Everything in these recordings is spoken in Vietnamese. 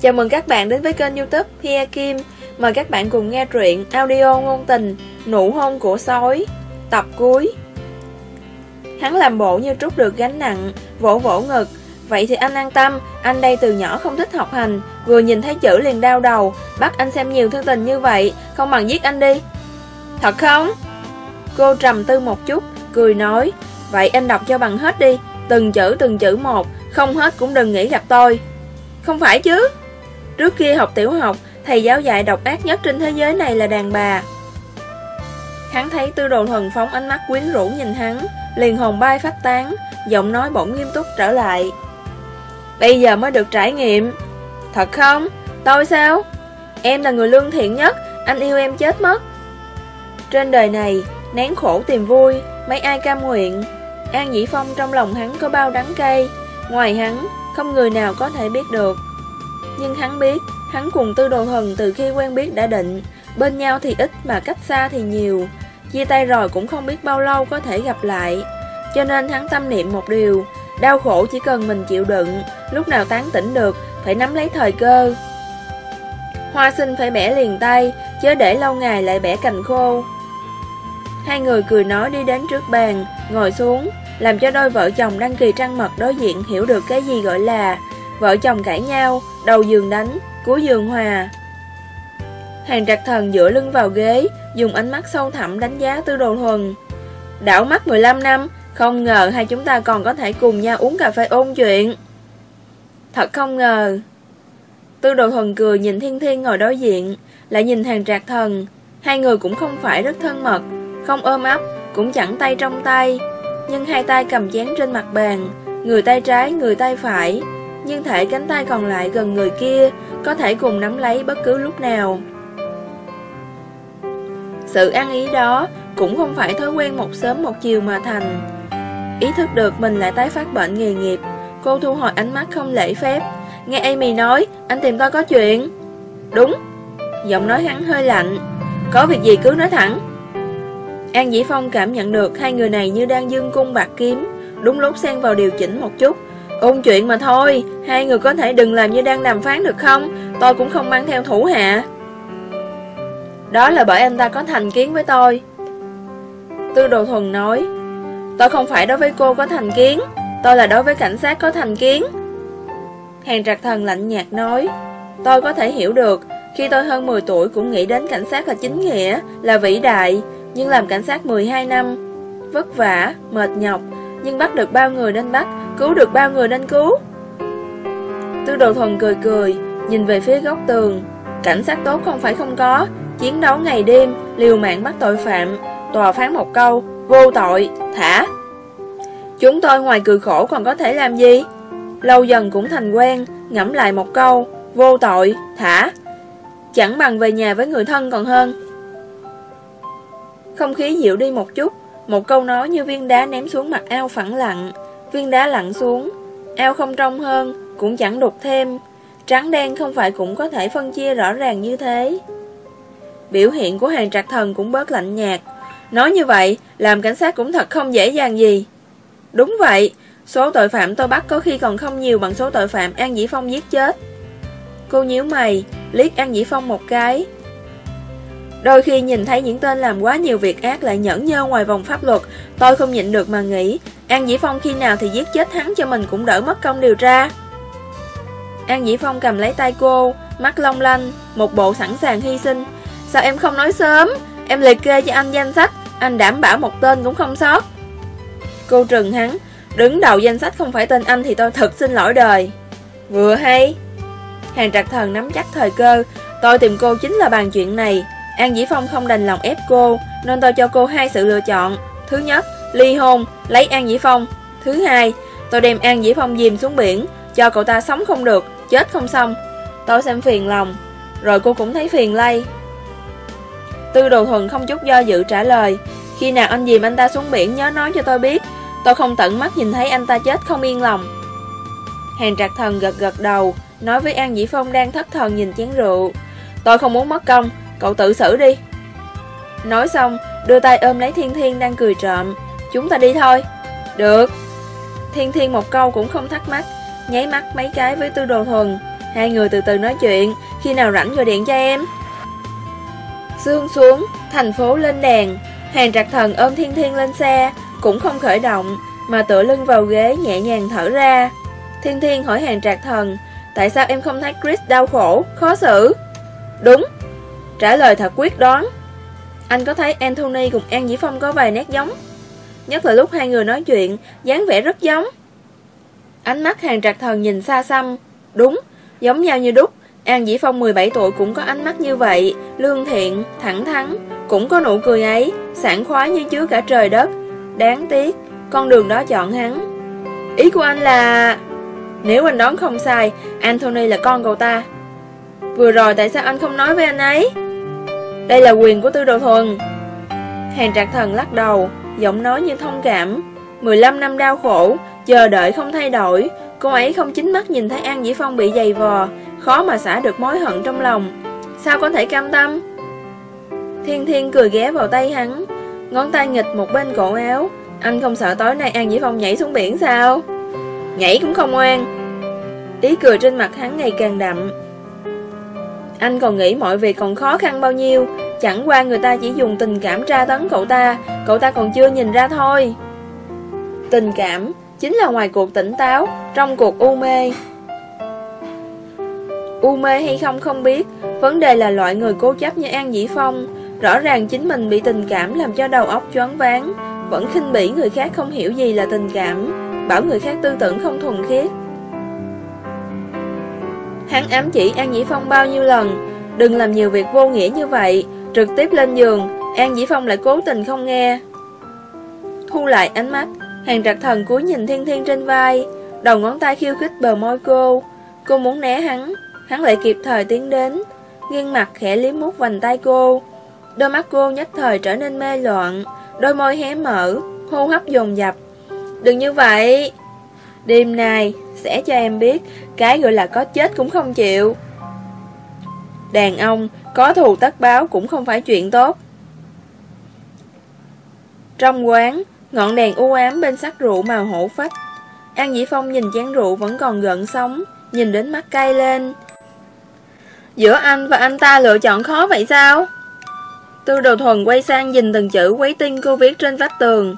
Chào mừng các bạn đến với kênh youtube Pia Kim. Mời các bạn cùng nghe truyện audio ngôn tình Nụ hôn của sói, Tập cuối. Hắn làm bộ như trút được gánh nặng, Vỗ vỗ ngực. Vậy thì anh an tâm, Anh đây từ nhỏ không thích học hành, Vừa nhìn thấy chữ liền đau đầu. Bắt anh xem nhiều thư tình như vậy, Không bằng giết anh đi. Thật không? Cô trầm tư một chút, Cười nói, Vậy anh đọc cho bằng hết đi, Từng chữ từng chữ một, Không hết cũng đừng nghĩ gặp tôi. Không phải chứ. Trước kia học tiểu học, Thầy giáo dạy độc ác nhất trên thế giới này là đàn bà. Hắn thấy tư đồ thần phóng ánh mắt quyến rũ nhìn hắn, Liền hồn bay phát tán, Giọng nói bỗng nghiêm túc trở lại. Bây giờ mới được trải nghiệm. Thật không? Tôi sao? Em là người lương thiện nhất, Anh yêu em chết mất. Trên đời này, Nén khổ tìm vui, Mấy ai cam nguyện? An Dĩ Phong trong lòng hắn có bao đắng cay. Ngoài hắn, Không người nào có thể biết được. Nhưng hắn biết, Hắn cùng tư đồ thần từ khi quen biết đã định. Bên nhau thì ít mà cách xa thì nhiều. Chia tay rồi cũng không biết bao lâu có thể gặp lại. Cho nên hắn tâm niệm một điều, Đau khổ chỉ cần mình chịu đựng, Lúc nào tán tỉnh được, Phải nắm lấy thời cơ. Hoa sinh phải bẻ liền tay, Chớ để lâu ngày lại bẻ cành khô. Hai người cười nói đi đến trước bàn, Ngồi xuống, Làm cho đôi vợ chồng đăng kỳ trăng mật đối diện Hiểu được cái gì gọi là Vợ chồng cãi nhau Đầu giường đánh Cuối giường hòa. Hàng trạc thần dựa lưng vào ghế Dùng ánh mắt sâu thẳm đánh giá tư đồ thuần. Đảo mắt 15 năm Không ngờ hai chúng ta còn có thể cùng nhau uống cà phê ôn chuyện. Thật không ngờ. Tư đồ thuần cười nhìn thiên thiên ngồi đối diện Lại nhìn hàng trạc thần. Hai người cũng không phải rất thân mật Không ôm ấp Cũng chẳng tay trong tay. Nhưng hai tay cầm chén trên mặt bàn Người tay trái, người tay phải. Nhưng thể cánh tay còn lại gần người kia, Có thể cùng nắm lấy bất cứ lúc nào. Sự ăn ý đó Cũng không phải thói quen một sớm một chiều mà thành. Ý thức được mình lại tái phát bệnh nghề nghiệp, Cô thu hồi ánh mắt không lễ phép. Nghe Amy nói, Anh tìm tôi có chuyện. Đúng. Giọng nói hắn hơi lạnh. Có việc gì cứ nói thẳng. An Dĩ Phong cảm nhận được hai người này như đang dương cung bạc kiếm, Đúng lúc xen vào điều chỉnh một chút. Ôn chuyện mà thôi Hai người có thể đừng làm như đang đàm phán được không? Tôi cũng không mang theo thủ hạ. Đó là bởi anh ta có thành kiến với tôi. Tư đồ thuần nói Tôi không phải đối với cô có thành kiến Tôi là đối với cảnh sát có thành kiến. Hàng trạc thần lạnh nhạt nói Tôi có thể hiểu được Khi tôi hơn 10 tuổi cũng nghĩ đến cảnh sát là chính nghĩa Là vĩ đại Nhưng làm cảnh sát 12 năm Vất vả, mệt nhọc nhưng bắt được bao người nên bắt Cứu được bao người nên cứu. Tư đồ thuần cười cười Nhìn về phía góc tường. Cảnh sát tốt không phải không có Chiến đấu ngày đêm, liều mạng bắt tội phạm Tòa phán một câu Vô tội, thả. Chúng tôi ngoài cười khổ còn có thể làm gì? Lâu dần cũng thành quen Ngẫm lại một câu Vô tội, thả. Chẳng bằng về nhà với người thân còn hơn. Không khí dịu đi một chút một câu nói như viên đá ném xuống mặt ao phẳng lặng. Viên đá lặn xuống. Ao không trong hơn, Cũng chẳng đục thêm. Trắng đen không phải cũng có thể phân chia rõ ràng như thế. Biểu hiện của hàng trạc thần cũng bớt lạnh nhạt. Nói như vậy, Làm cảnh sát cũng thật không dễ dàng gì. Đúng vậy, Số tội phạm tôi bắt có khi còn không nhiều bằng số tội phạm An Dĩ Phong giết chết. Cô nhíu mày, Liếc An Dĩ Phong một cái. Đôi khi nhìn thấy những tên làm quá nhiều việc ác lại nhẫn nhơ ngoài vòng pháp luật, Tôi không nhịn được mà nghĩ, An Dĩ Phong khi nào thì giết chết hắn cho mình cũng đỡ mất công điều tra. An Dĩ Phong cầm lấy tay cô, Mắt long lanh, Một bộ sẵn sàng hy sinh. Sao em không nói sớm? Em liệt kê cho anh danh sách, Anh đảm bảo một tên cũng không sót. Cô trừng hắn, Đứng đầu danh sách không phải tên anh thì tôi thật xin lỗi đời. Vừa hay. Hàng trạc thần nắm chắc thời cơ, Tôi tìm cô chính là bàn chuyện này. An Dĩ Phong không đành lòng ép cô Nên tôi cho cô hai sự lựa chọn. Thứ nhất, ly hôn, lấy An Dĩ Phong. Thứ hai, tôi đem An Dĩ Phong dìm xuống biển Cho cậu ta sống không được, chết không xong. Tôi xem phiền lòng Rồi cô cũng thấy phiền lây. Tư đồ thuần không chút do dự trả lời Khi nào anh dìm anh ta xuống biển nhớ nói cho tôi biết Tôi không tận mắt nhìn thấy anh ta chết không yên lòng. Hàng trạc thần gật gật đầu Nói với An Dĩ Phong đang thất thần nhìn chén rượu Tôi không muốn mất công Cậu tự xử đi. Nói xong đưa tay ôm lấy Thiên Thiên đang cười trộm. Chúng ta đi thôi. Được. Thiên Thiên một câu cũng không thắc mắc Nháy mắt mấy cái với tư đồ thuần. Hai người từ từ nói chuyện Khi nào rảnh gọi điện cho em. Sương xuống Thành phố lên đèn. Hàng trạc thần ôm thiên thiên lên xe Cũng không khởi động Mà tựa lưng vào ghế nhẹ nhàng thở ra. Thiên thiên hỏi hàng trạc thần Tại sao em không thấy Chris đau khổ, khó xử. Đúng Trả lời thật quyết đoán. Anh có thấy Anthony cùng An Dĩ Phong có vài nét giống? Nhất là lúc hai người nói chuyện dáng vẻ rất giống. Ánh mắt hàng trạc thần nhìn xa xăm. Đúng, giống nhau như đúc. An Dĩ Phong 17 tuổi cũng có ánh mắt như vậy Lương thiện, thẳng thắn Cũng có nụ cười ấy Sảng khoái như chứa cả trời đất. Đáng tiếc, con đường đó chọn hắn. Ý của anh là... Nếu anh đoán không sai Anthony là con cậu ta. Vừa rồi tại sao anh không nói với anh ấy? Đây là quyền của tư đồ thuần. Hàng trạc thần lắc đầu, Giọng nói như thông cảm. 15 năm đau khổ, Chờ đợi không thay đổi. Cô ấy không chính mắt nhìn thấy An Dĩ Phong bị dày vò, Khó mà xả được mối hận trong lòng. Sao có thể cam tâm? Thiên Thiên cười ghé vào tay hắn, Ngón tay nghịch một bên cổ áo. Anh không sợ tối nay An Dĩ Phong nhảy xuống biển sao? Nhảy cũng không ngoan. Ý cười trên mặt hắn ngày càng đậm. Anh còn nghĩ mọi việc còn khó khăn bao nhiêu? Chẳng qua người ta chỉ dùng tình cảm tra tấn cậu ta Cậu ta còn chưa nhìn ra thôi. Tình cảm chính là ngoài cuộc tỉnh táo, Trong cuộc u mê. U mê hay không không biết, Vấn đề là loại người cố chấp như An Dĩ Phong. Rõ ràng chính mình bị tình cảm làm cho đầu óc choáng váng, Vẫn khinh bỉ người khác không hiểu gì là tình cảm, Bảo người khác tư tưởng không thuần khiết. Hắn ám chỉ An Dĩ Phong bao nhiêu lần? Đừng làm nhiều việc vô nghĩa như vậy. Trực tiếp lên giường, An Dĩ Phong lại cố tình không nghe. Thu lại ánh mắt, Hàng trạc thần cúi nhìn thiên thiên trên vai. Đầu ngón tay khiêu khích bờ môi cô. Cô muốn né hắn Hắn lại kịp thời tiến đến. Nghiêng mặt khẽ liếm mút vành tay cô. Đôi mắt cô nhất thời trở nên mê loạn, Đôi môi hé mở, Hô hấp dồn dập. Đừng như vậy. Đêm nay sẽ cho em biết. Cái gọi là có chết cũng không chịu. Đàn ông, Có thù tất báo cũng không phải chuyện tốt. Trong quán, Ngọn đèn u ám bên sắc rượu màu hổ phách. An Dĩ Phong nhìn chén rượu vẫn còn gợn sóng, Nhìn đến mắt cay lên. Giữa anh và anh ta lựa chọn khó vậy sao? Tư đồ thuần quay sang nhìn từng chữ quấy tinh cô viết trên vách tường.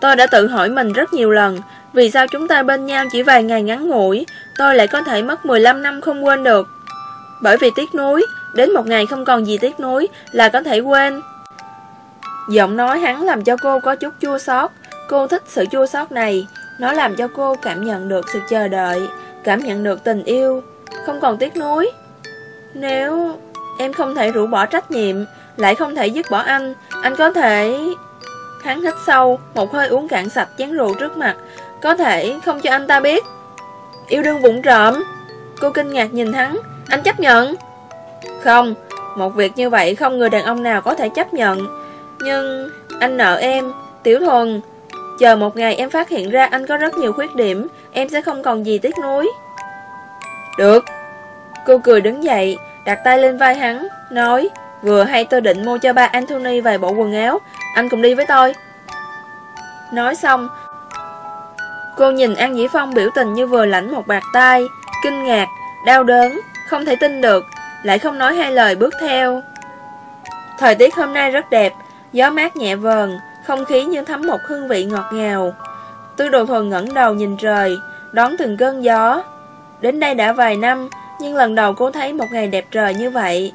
Tôi đã tự hỏi mình rất nhiều lần vì sao chúng ta bên nhau chỉ vài ngày ngắn ngủi? Tôi lại có thể mất 15 năm không quên được. Bởi vì tiếc nuối, Đến một ngày không còn gì tiếc nuối Là có thể quên. Giọng nói hắn làm cho cô có chút chua xót. Cô thích sự chua xót này. Nó làm cho cô cảm nhận được sự chờ đợi, Cảm nhận được tình yêu. Không còn tiếc nuối. Nếu em không thể rũ bỏ trách nhiệm, Lại không thể dứt bỏ anh Anh có thể... Hắn hít sâu, Một hơi uống cạn sạch chén rượu trước mặt. Có thể, không cho anh ta biết. Yêu đương vụng trộm. Cô kinh ngạc nhìn hắn. Anh chấp nhận. Không, Một việc như vậy không người đàn ông nào có thể chấp nhận. Nhưng anh nợ em, Tiểu thuần. Chờ một ngày em phát hiện ra anh có rất nhiều khuyết điểm, Em sẽ không còn gì tiếc nuối. Được. Cô cười đứng dậy, Đặt tay lên vai hắn, Nói, Vừa hay tôi định mua cho ba Anthony vài bộ quần áo, Anh cùng đi với tôi. Nói xong Cô nhìn An Dĩ Phong biểu tình như vừa lãnh một bạc tay Kinh ngạc Đau đớn Không thể tin được Lại không nói hai lời bước theo Thời tiết hôm nay rất đẹp Gió mát nhẹ vờn, không khí như thấm một hương vị ngọt ngào. Tư đồ thuần ngẩng đầu nhìn trời, đón từng cơn gió. Đến đây đã vài năm, nhưng lần đầu cô thấy một ngày đẹp trời như vậy.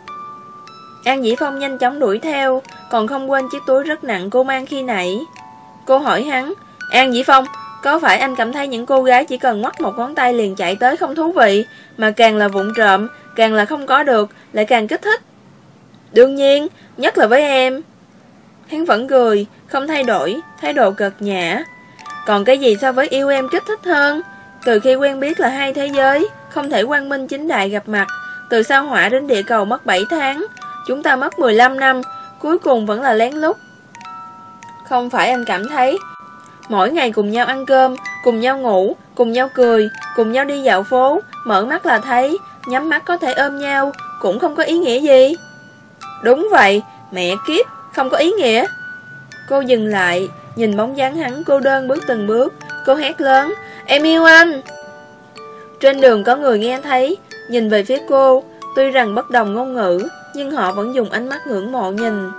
An Dĩ Phong nhanh chóng đuổi theo, còn không quên chiếc túi rất nặng cô mang khi nãy. Cô hỏi hắn, An Dĩ Phong, có phải anh cảm thấy những cô gái chỉ cần ngoắt một ngón tay liền chạy tới không thú vị, mà càng là vụng trộm, càng là không có được, lại càng kích thích? Đương nhiên, nhất là với em. Hắn vẫn cười, không thay đổi, thái độ cực nhã. Còn cái gì so với yêu em kích thích hơn? Từ khi quen biết là hai thế giới, không thể quang minh chính đại gặp mặt. Từ sao hỏa đến địa cầu mất 7 tháng, chúng ta mất 15 năm, cuối cùng vẫn là lén lút. Không phải anh cảm thấy, mỗi ngày cùng nhau ăn cơm, cùng nhau ngủ, cùng nhau cười, cùng nhau đi dạo phố, mở mắt là thấy, nhắm mắt có thể ôm nhau, cũng không có ý nghĩa gì. Đúng vậy, mẹ kiếp, không có ý nghĩa Cô dừng lại Nhìn bóng dáng hắn cô đơn bước từng bước Cô hét lớn Em yêu anh Trên đường có người nghe thấy nhìn về phía cô, tuy rằng bất đồng ngôn ngữ, nhưng họ vẫn dùng ánh mắt ngưỡng mộ nhìn.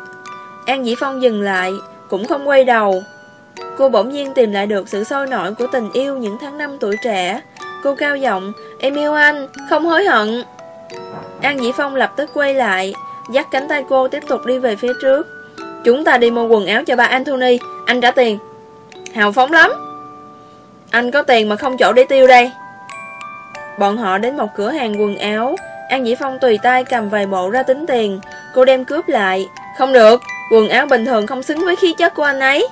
An Dĩ Phong dừng lại, cũng không quay đầu. Cô bỗng nhiên tìm lại được sự sôi nổi của tình yêu những tháng năm tuổi trẻ. Cô cao giọng, em yêu anh, không hối hận. An Dĩ Phong lập tức quay lại, dắt cánh tay cô tiếp tục đi về phía trước. Chúng ta đi mua quần áo cho ba Anthony, anh trả tiền. Hào phóng lắm. Anh có tiền mà không chỗ để tiêu đây. Bọn họ đến một cửa hàng quần áo, An Dĩ Phong tùy tay cầm vài bộ ra tính tiền, cô đem cướp lại. Không được, quần áo bình thường không xứng với khí chất của anh ấy.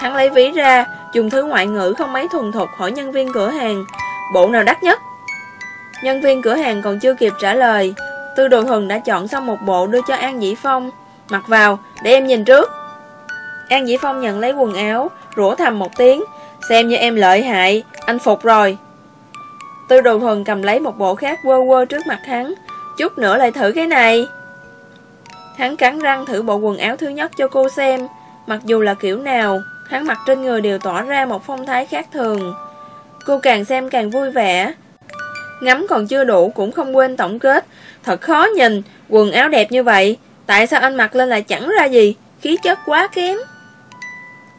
Hắn lấy ví ra, dùng thứ ngoại ngữ không mấy thuần thục hỏi nhân viên cửa hàng, bộ nào đắt nhất? Nhân viên cửa hàng còn chưa kịp trả lời, Tư Đồ Thuần đã chọn xong một bộ đưa cho An Dĩ Phong, mặc vào, để em nhìn trước. An Dĩ Phong nhận lấy quần áo, rủa thầm một tiếng, xem như em lợi hại, anh phục rồi. Tư Đồ Thuần cầm lấy một bộ khác quơ quơ trước mặt hắn, chút nữa lại thử cái này. Hắn cắn răng thử bộ quần áo thứ nhất cho cô xem, mặc dù là kiểu nào, hắn mặt trên người đều tỏa ra một phong thái khác thường. Cô càng xem càng vui vẻ. Ngắm còn chưa đủ cũng không quên tổng kết. Thật khó nhìn, quần áo đẹp như vậy, tại sao anh mặc lên lại chẳng ra gì, khí chất quá kém.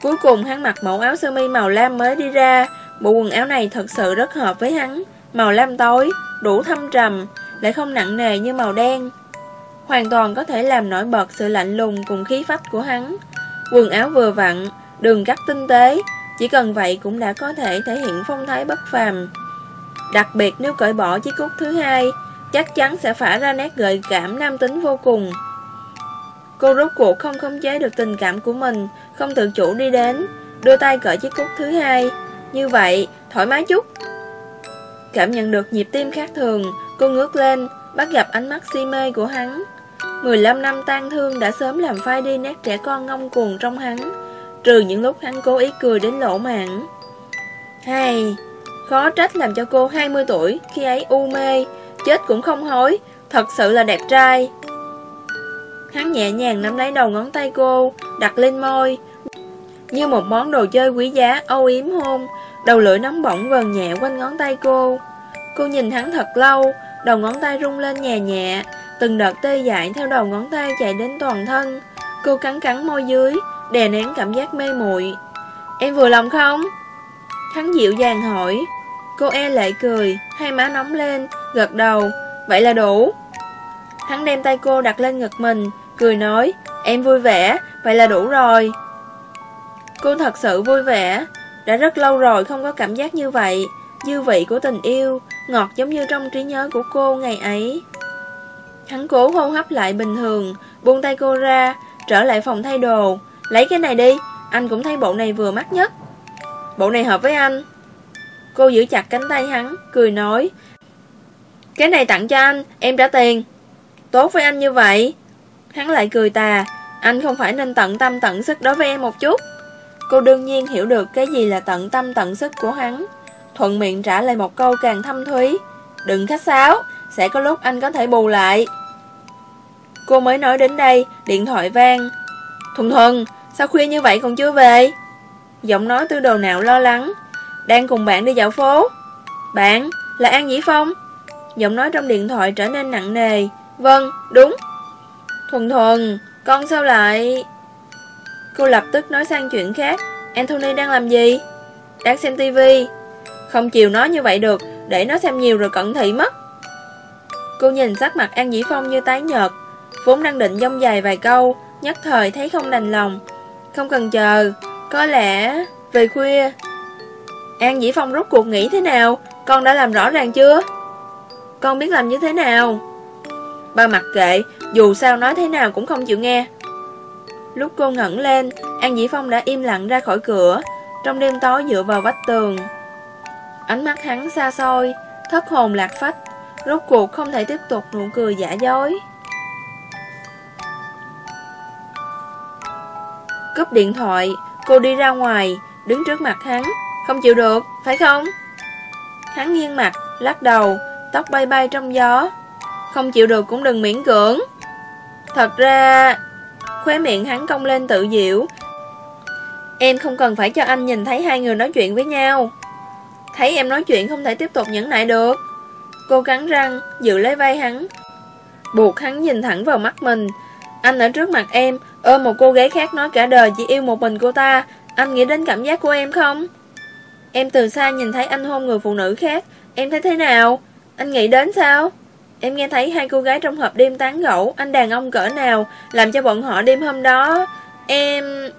Cuối cùng hắn mặc mẫu áo sơ mi màu lam mới đi ra, bộ quần áo này thật sự rất hợp với hắn. Màu lam tối, đủ thâm trầm, lại không nặng nề như màu đen. Hoàn toàn có thể làm nổi bật sự lạnh lùng cùng khí phách của hắn. Quần áo vừa vặn, đường cắt tinh tế, chỉ cần vậy cũng đã có thể thể hiện phong thái bất phàm. Đặc biệt nếu cởi bỏ chiếc cúc thứ hai, chắc chắn sẽ phả ra nét gợi cảm nam tính vô cùng. Cô rốt cuộc không khống chế được tình cảm của mình, không tự chủ đi đến, đưa tay cởi chiếc cúc thứ hai. Như vậy, thoải mái chút. Cảm nhận được nhịp tim khác thường, cô ngước lên, bắt gặp ánh mắt si mê của hắn. 15 năm tan thương đã sớm làm phai đi nét trẻ con ngông cuồng trong hắn, trừ những lúc hắn cố ý cười đến lỗ mạng. Hay, khó trách làm cho cô 20 tuổi, khi ấy u mê, chết cũng không hối, thật sự là đẹp trai. Hắn nhẹ nhàng nắm lấy đầu ngón tay cô, đặt lên môi, như một món đồ chơi quý giá âu yếm hôn, đầu lưỡi nóng bỏng vờn nhẹ quanh ngón tay cô. Cô nhìn hắn thật lâu, đầu ngón tay rung lên nhẹ nhẹ, từng đợt tê dại theo đầu ngón tay chạy đến toàn thân. Cô cắn cắn môi dưới, đè nén cảm giác mê muội. Em vừa lòng không? Hắn dịu dàng hỏi. Cô e lệ cười, hai má nóng lên, gật đầu. Vậy là đủ. Hắn đem tay cô đặt lên ngực mình, cười nói, em vui vẻ, vậy là đủ rồi. Cô thật sự vui vẻ, đã rất lâu rồi không có cảm giác như vậy, dư vị của tình yêu, ngọt giống như trong trí nhớ của cô ngày ấy. Hắn cố hô hấp lại bình thường, buông tay cô ra, trở lại phòng thay đồ, lấy cái này đi, anh cũng thấy bộ này vừa mắt nhất. Bộ này hợp với anh. Cô giữ chặt cánh tay hắn, cười nói, cái này tặng cho anh, em trả tiền. Tốt với anh như vậy. Hắn lại cười tà, anh không phải nên tận tâm tận sức đối với em một chút. Cô đương nhiên hiểu được cái gì là tận tâm tận sức của hắn. Thuận miệng trả lời một câu càng thâm thúy. Đừng khách sáo, sẽ có lúc anh có thể bù lại. Cô mới nói đến đây, điện thoại vang. Thuần thuần, sao khuya như vậy còn chưa về? Giọng nói tư đồ nào lo lắng. Đang cùng bạn đi dạo phố. Bạn, là An Dĩ Phong. Giọng nói trong điện thoại trở nên nặng nề. Vâng, đúng. Thuần thuần, con sao lại... Cô lập tức nói sang chuyện khác Anthony đang làm gì? Đang xem tivi Không chịu nói như vậy được Để nó xem nhiều rồi cận thị mất Cô nhìn sắc mặt An Dĩ Phong như tái nhợt Vốn đang định dông dài vài câu Nhất thời thấy không đành lòng không cần chờ. Có lẽ về khuya. An Dĩ Phong rút cuộc nghĩ thế nào? Con đã làm rõ ràng chưa? Con biết làm như thế nào? Ba mặc kệ Dù sao nói thế nào cũng không chịu nghe. Lúc cô ngẩng lên, An Dĩ Phong đã im lặng ra khỏi cửa, trong đêm tối dựa vào vách tường. Ánh mắt hắn xa xôi, thất hồn lạc phách, rốt cuộc không thể tiếp tục nụ cười giả dối. Cúp điện thoại, cô đi ra ngoài, đứng trước mặt hắn, không chịu được, phải không? Hắn nghiêng mặt, lắc đầu, tóc bay bay trong gió. Không chịu được cũng đừng miễn cưỡng. Thật ra, Khóe miệng hắn cong lên tự diệu Em không cần phải cho anh nhìn thấy hai người nói chuyện với nhau Thấy em nói chuyện không thể tiếp tục nhẫn nại được Cô cắn răng, giữ lấy vai hắn Buộc hắn nhìn thẳng vào mắt mình Anh ở trước mặt em Ôm một cô gái khác nói cả đời chỉ yêu một mình cô ta. Anh nghĩ đến cảm giác của em không? Em từ xa nhìn thấy anh hôn người phụ nữ khác. Em thấy thế nào? Anh nghĩ đến sao? Em nghe thấy hai cô gái trong hộp đêm tán gẫu. Anh đàn ông cỡ nào Làm cho bọn họ đêm hôm đó? Em...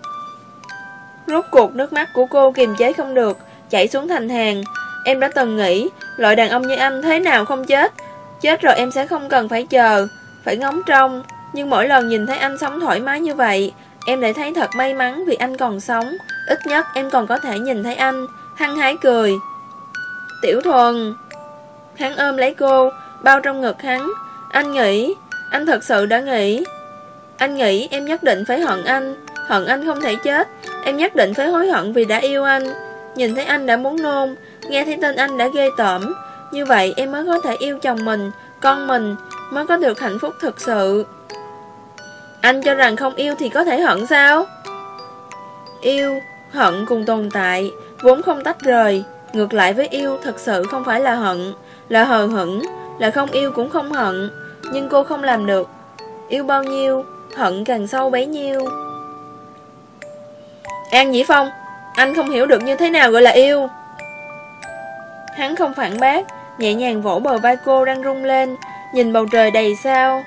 Rốt cuộc nước mắt của cô kiềm chế không được, Chảy xuống thành hàng. Em đã từng nghĩ, Loại đàn ông như anh thế nào không chết? Chết rồi em sẽ không cần phải chờ, Phải ngóng trông. Nhưng mỗi lần nhìn thấy anh sống thoải mái như vậy, Em lại thấy thật may mắn vì anh còn sống. Ít nhất em còn có thể nhìn thấy anh, Hăng hái cười. Tiểu thuần, Hắn ôm lấy cô, Bao trong ngực hắn. Anh nghĩ, Anh thật sự đã nghĩ. Anh nghĩ em nhất định phải hận anh. Hận anh không thể chết. Em nhất định phải hối hận vì đã yêu anh. Nhìn thấy anh đã muốn nôn, Nghe thấy tên anh đã ghê tởm. Như vậy em mới có thể yêu chồng mình, Con mình, Mới có được hạnh phúc thực sự. Anh cho rằng không yêu thì có thể hận sao? Yêu, Hận cùng tồn tại, Vốn không tách rời. Ngược lại với yêu, thật sự không phải là hận. Là hờ hững, Là không yêu cũng không hận. Nhưng cô không làm được. Yêu bao nhiêu, Hận càng sâu bấy nhiêu. An Dĩ Phong, Anh không hiểu được như thế nào gọi là yêu. Hắn không phản bác, Nhẹ nhàng vỗ bờ vai cô đang rung lên, Nhìn bầu trời đầy sao.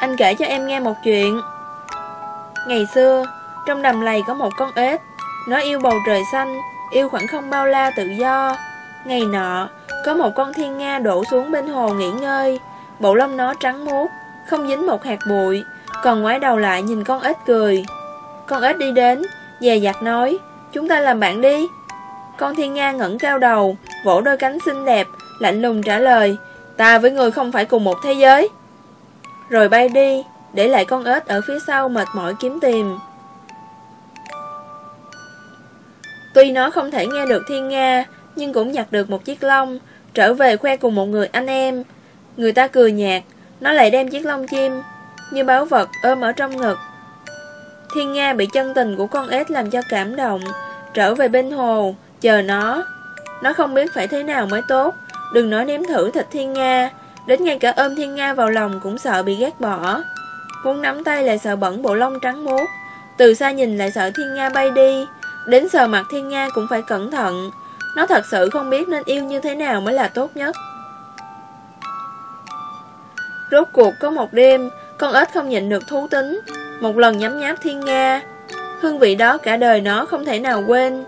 Anh kể cho em nghe một chuyện. Ngày xưa, Trong đầm lầy có một con ếch. Nó yêu bầu trời xanh, Yêu khoảng không bao la tự do. Ngày nọ, Có một con thiên nga đổ xuống bên hồ nghỉ ngơi. Bộ lông nó trắng muốt, Không dính một hạt bụi, Còn ngoái đầu lại nhìn con ếch cười. Con ếch đi đến, Dè dặt nói, Chúng ta làm bạn đi. Con thiên nga ngẩng cao đầu, Vỗ đôi cánh xinh đẹp, Lạnh lùng trả lời, Ta với người không phải cùng một thế giới. Rồi bay đi. Để lại con ếch ở phía sau mệt mỏi kiếm tìm. Tuy nó không thể nghe được thiên nga, Nhưng cũng nhặt được một chiếc lông, Trở về khoe cùng một người anh em. Người ta cười nhạt, Nó lại đem chiếc lông chim Như báu vật ôm ở trong ngực. Thiên Nga bị chân tình của con ếch làm cho cảm động, Trở về bên hồ, Chờ nó. Nó không biết phải thế nào mới tốt, Đừng nói nếm thử thịt Thiên Nga. Đến ngay cả ôm Thiên Nga vào lòng cũng sợ bị ghét bỏ. Muốn nắm tay lại sợ bẩn bộ lông trắng muốt. Từ xa nhìn lại sợ Thiên Nga bay đi. Đến sờ mặt Thiên Nga cũng phải cẩn thận. Nó thật sự không biết nên yêu như thế nào mới là tốt nhất. Rốt cuộc có một đêm Con ếch không nhịn được thú tính. Một lần nhấm nháp thiên nga. Hương vị đó cả đời nó không thể nào quên.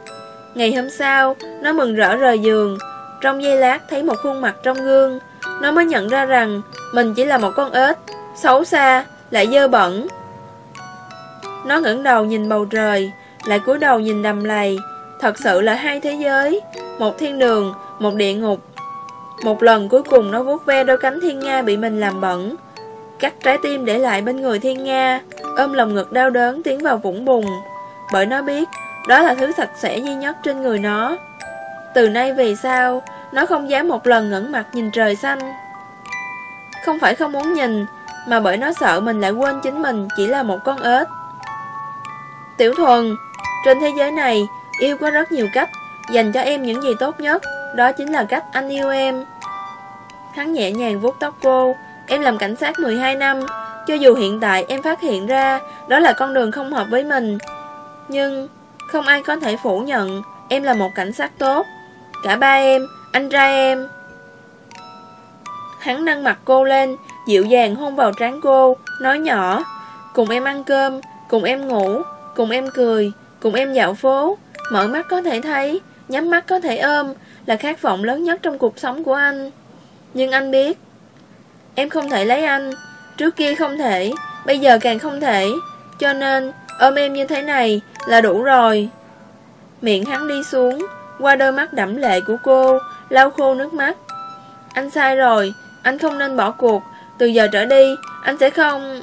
Ngày hôm sau Nó mừng rỡ rời giường. Trong giây lát thấy một khuôn mặt trong gương. Nó mới nhận ra rằng Mình chỉ là một con ếch Xấu xa, lại dơ bẩn. Nó ngẩng đầu nhìn bầu trời Lại cúi đầu nhìn đầm lầy. Thật sự là hai thế giới Một thiên đường, một địa ngục. Một lần cuối cùng nó vuốt ve đôi cánh thiên nga bị mình làm bẩn. Cắt trái tim để lại bên người thiên nga Ôm lòng ngực đau đớn tiến vào vũng bùn. Bởi nó biết Đó là thứ sạch sẽ duy nhất trên người nó. Từ nay về sau Nó không dám một lần ngẩng mặt nhìn trời xanh. Không phải không muốn nhìn mà bởi nó sợ mình lại quên chính mình Chỉ là một con ếch. Tiểu thuần Trên thế giới này Yêu có rất nhiều cách Dành cho em những gì tốt nhất Đó chính là cách anh yêu em. Hắn nhẹ nhàng vuốt tóc cô Em làm cảnh sát 12 năm Cho dù hiện tại em phát hiện ra Đó là con đường không hợp với mình Nhưng không ai có thể phủ nhận Em là một cảnh sát tốt. Cả ba em, anh trai em. Hắn nâng mặt cô lên Dịu dàng hôn vào trán cô Nói nhỏ Cùng em ăn cơm, cùng em ngủ Cùng em cười, cùng em dạo phố. Mở mắt có thể thấy Nhắm mắt có thể ôm Là khát vọng lớn nhất trong cuộc sống của anh. Nhưng anh biết Em không thể lấy anh. Trước kia không thể Bây giờ càng không thể. Cho nên ôm em như thế này là đủ rồi. Miệng hắn đi xuống Qua đôi mắt đẫm lệ của cô Lau khô nước mắt. Anh sai rồi Anh không nên bỏ cuộc. Từ giờ trở đi, Anh sẽ không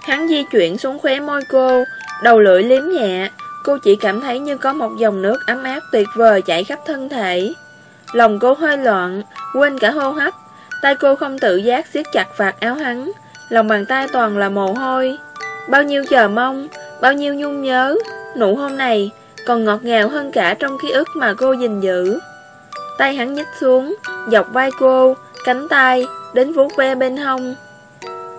Hắn di chuyển xuống khóe môi cô, Đầu lưỡi liếm nhẹ. Cô chỉ cảm thấy như có một dòng nước ấm áp tuyệt vời chảy khắp thân thể. Lòng cô hơi loạn, Quên cả hô hấp. Tay cô không tự giác siết chặt vạt áo hắn. Lòng bàn tay toàn là mồ hôi. Bao nhiêu chờ mong, Bao nhiêu nhung nhớ. Nụ hôn này còn ngọt ngào hơn cả trong ký ức mà cô gìn giữ. Tay hắn nhích xuống, Dọc vai cô cánh tay, đến vuốt ve bên hông.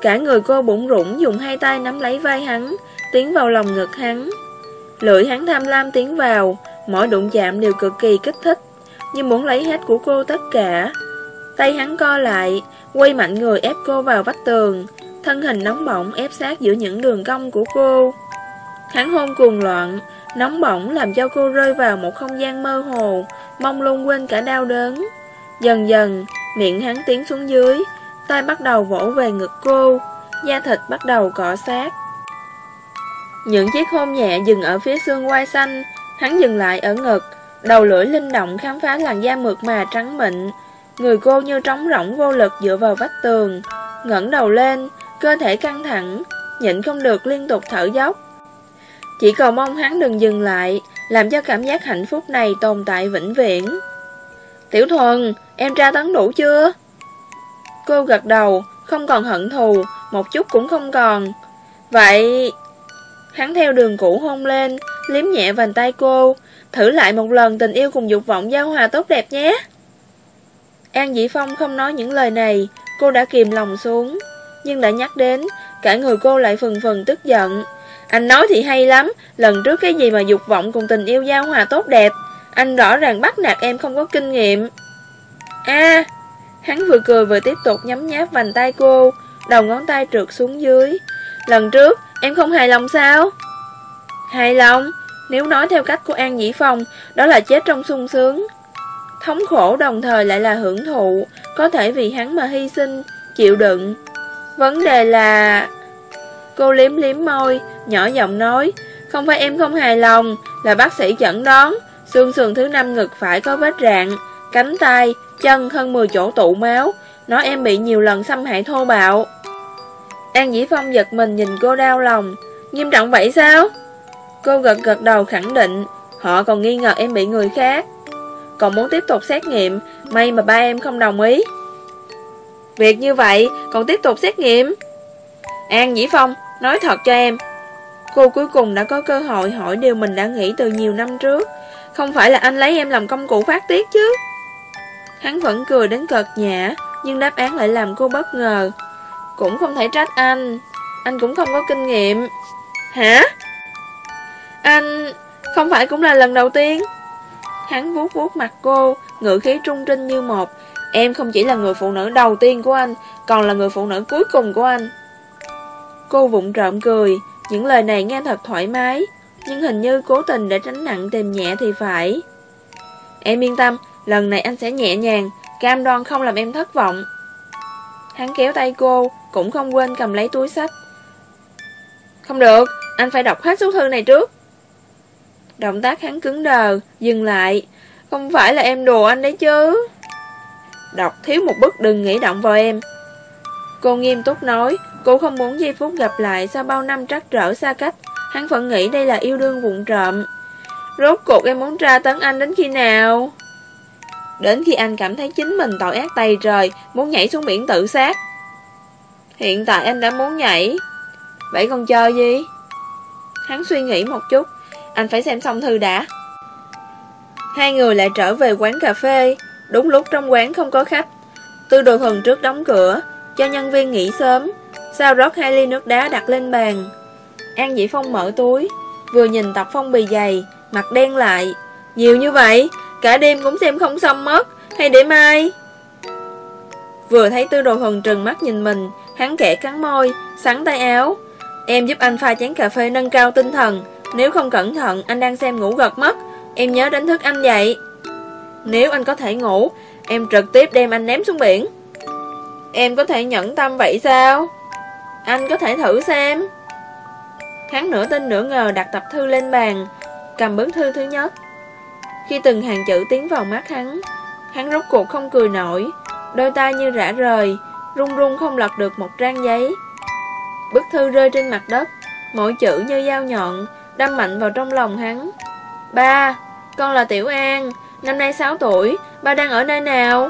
Cả người cô bụng rủng dùng hai tay nắm lấy vai hắn, tiến vào lòng ngực hắn. Lưỡi hắn tham lam tiến vào, mỗi đụng chạm đều cực kỳ kích thích, như muốn lấy hết của cô tất cả. Tay hắn co lại, quay mạnh người ép cô vào vách tường, thân hình nóng bỏng ép sát giữa những đường cong của cô. Hắn hôn cuồng loạn, nóng bỏng làm cho cô rơi vào một không gian mơ hồ, mong lung quên cả đau đớn. Dần dần, miệng hắn tiến xuống dưới, tay bắt đầu vỗ về ngực cô, da thịt bắt đầu cọ sát. Những chiếc hôn nhẹ dừng ở phía xương quai xanh, hắn dừng lại ở ngực, đầu lưỡi linh động khám phá làn da mượt mà trắng mịn. Người cô như trống rỗng vô lực dựa vào vách tường, ngẩng đầu lên, cơ thể căng thẳng, nhịn không được liên tục thở dốc. Chỉ cầu mong hắn đừng dừng lại, làm cho cảm giác hạnh phúc này tồn tại vĩnh viễn. Tiểu thuần, em tra tấn đủ chưa? Cô gật đầu, không còn hận thù, một chút cũng không còn. Vậy... Hắn theo đường cũ hôn lên, liếm nhẹ vành tay cô, thử lại một lần tình yêu cùng dục vọng giao hòa tốt đẹp nhé. An Dĩ Phong không nói những lời này, cô đã kìm lòng xuống. Nhưng đã nhắc đến, cả người cô lại phần phần tức giận. Anh nói thì hay lắm, lần trước cái gì mà dục vọng cùng tình yêu giao hòa tốt đẹp. Anh rõ ràng bắt nạt em không có kinh nghiệm. a hắn vừa cười vừa tiếp tục nhắm nháp vành tay cô, đầu ngón tay trượt xuống dưới. Lần trước, em không hài lòng sao? Hài lòng, nếu nói theo cách của An Dĩ Phong, đó là chết trong sung sướng. Thống khổ đồng thời lại là hưởng thụ, có thể vì hắn mà hy sinh, chịu đựng. Vấn đề là... Cô liếm liếm môi, nhỏ giọng nói, không phải em không hài lòng, là bác sĩ chẩn đoán, xương sườn thứ năm ngực phải có vết rạn, cánh tay, chân hơn 10 chỗ tụ máu, nói em bị nhiều lần xâm hại thô bạo. An Dĩ Phong giật mình nhìn cô đau lòng, nghiêm trọng vậy sao? Cô gật gật đầu khẳng định, họ còn nghi ngờ em bị người khác. Còn muốn tiếp tục xét nghiệm, may mà ba em không đồng ý. Việc như vậy, còn tiếp tục xét nghiệm. An Dĩ Phong, nói thật cho em. Cô cuối cùng đã có cơ hội hỏi điều mình đã nghĩ từ nhiều năm trước. Không phải là anh lấy em làm công cụ phát tiết chứ. Hắn vẫn cười đến cợt nhã, nhưng đáp án lại làm cô bất ngờ. Cũng không thể trách anh, anh cũng không có kinh nghiệm. Hả? Anh... không phải cũng là lần đầu tiên? Hắn vuốt vuốt mặt cô, ngữ khí trung trinh như một. Em không chỉ là người phụ nữ đầu tiên của anh, còn là người phụ nữ cuối cùng của anh. Cô vụng trộm cười, những lời này nghe thật thoải mái, nhưng hình như cố tình để tránh nặng tìm nhẹ thì phải. Em yên tâm, lần này anh sẽ nhẹ nhàng, cam đoan không làm em thất vọng. Hắn kéo tay cô, cũng không quên cầm lấy túi sách. Không được, anh phải đọc hết số thư này trước. Động tác hắn cứng đờ, dừng lại. Không phải là em đùa anh đấy chứ. Đọc thiếu một bức đừng nghĩ động vào em. Cô nghiêm túc nói, cô không muốn giây phút gặp lại sau bao năm trắc trở xa cách. Hắn vẫn nghĩ đây là yêu đương vụng trộm. Rốt cuộc em muốn tra tấn anh đến khi nào? Đến khi anh cảm thấy chính mình tội ác tay trời, muốn nhảy xuống biển tự sát. Hiện tại anh đã muốn nhảy. Vậy còn chờ gì? Hắn suy nghĩ một chút, anh phải xem xong thư đã. Hai người lại trở về quán cà phê, đúng lúc trong quán không có khách. Tư đồ thuần trước đóng cửa, cho nhân viên nghỉ sớm, sau rót hai ly nước đá đặt lên bàn. An Dĩ Phong mở túi, vừa nhìn tập phong bì dày, mặt đen lại. Nhiều như vậy, cả đêm cũng xem không xong mất, hay để mai? Vừa thấy tư đồ hần trừng mắt nhìn mình, hắn kẻ cắn môi, sắn tay áo. Em giúp anh pha chén cà phê nâng cao tinh thần, nếu không cẩn thận anh đang xem ngủ gật mất. Em nhớ đánh thức anh dậy. Nếu anh có thể ngủ Em trực tiếp đem anh ném xuống biển. Em có thể nhẫn tâm vậy sao? Anh có thể thử xem. Hắn nửa tin nửa ngờ đặt tập thư lên bàn Cầm bức thư thứ nhất Khi từng hàng chữ tiến vào mắt hắn Hắn rốt cuộc không cười nổi Đôi tay như rã rời Run run không lật được một trang giấy Bức thư rơi trên mặt đất Mỗi chữ như dao nhọn đâm mạnh vào trong lòng hắn. Ba, con là Tiểu An, năm nay 6 tuổi, ba đang ở nơi nào?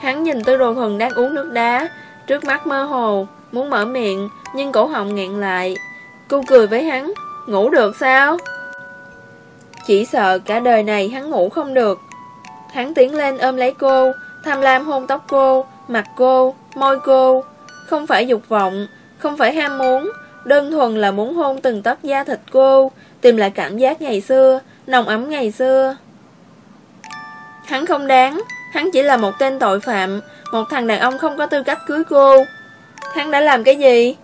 Hắn nhìn tư đồ thuần đang uống nước đá, trước mắt mơ hồ, muốn mở miệng, nhưng cổ họng nghẹn lại. Cô cười với hắn, ngủ được sao? Chỉ sợ cả đời này hắn ngủ không được. Hắn tiến lên ôm lấy cô, tham lam hôn tóc cô, mặt cô, môi cô. Không phải dục vọng, không phải ham muốn, đơn thuần là muốn hôn từng tấc da thịt cô, tìm lại cảm giác ngày xưa, nồng ấm ngày xưa. Hắn không đáng, hắn chỉ là một tên tội phạm, một thằng đàn ông không có tư cách cưới cô. Hắn đã làm cái gì?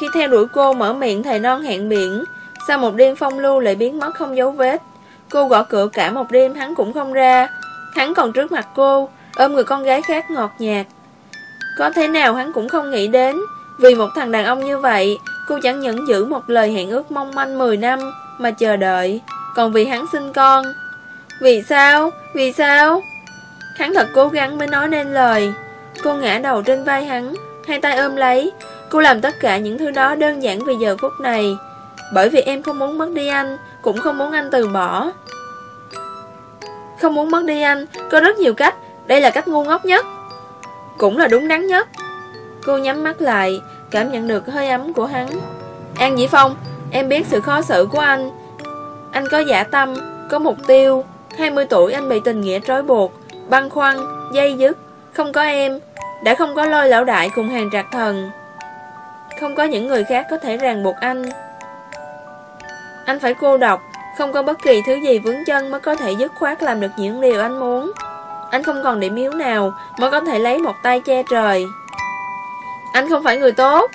Khi theo đuổi cô mở miệng thầy non hẹn biển, sau một đêm phong lưu lại biến mất không dấu vết. Cô gõ cửa cả một đêm hắn cũng không ra. Hắn còn trước mặt cô, ôm người con gái khác ngọt nhạt. Có thế nào hắn cũng không nghĩ đến, vì một thằng đàn ông như vậy, cô chẳng những giữ một lời hẹn ước mong manh 10 năm mà chờ đợi, còn vì hắn sinh con. Vì sao? Vì sao? Hắn thật cố gắng mới nói nên lời. Cô ngã đầu trên vai hắn, hai tay ôm lấy. Cô làm tất cả những thứ đó đơn giản vì giờ phút này. Bởi vì em không muốn mất đi anh, cũng không muốn anh từ bỏ. Không muốn mất đi anh, có rất nhiều cách, đây là cách ngu ngốc nhất. Cũng là đúng đắn nhất. Cô nhắm mắt lại, cảm nhận được hơi ấm của hắn. An Dĩ Phong, em biết sự khó xử của anh. Anh có giả tâm, có mục tiêu. 20 tuổi anh bị tình nghĩa trói buộc, băng khoăn, dây dứt. Không có em, đã không có lôi lão đại cùng hàng trạc thần. Không có những người khác có thể ràng buộc anh. Anh phải cô độc, không có bất kỳ thứ gì vướng chân mới có thể dứt khoát làm được những điều anh muốn. Anh không còn điểm yếu nào mới có thể lấy một tay che trời. Anh không phải người tốt.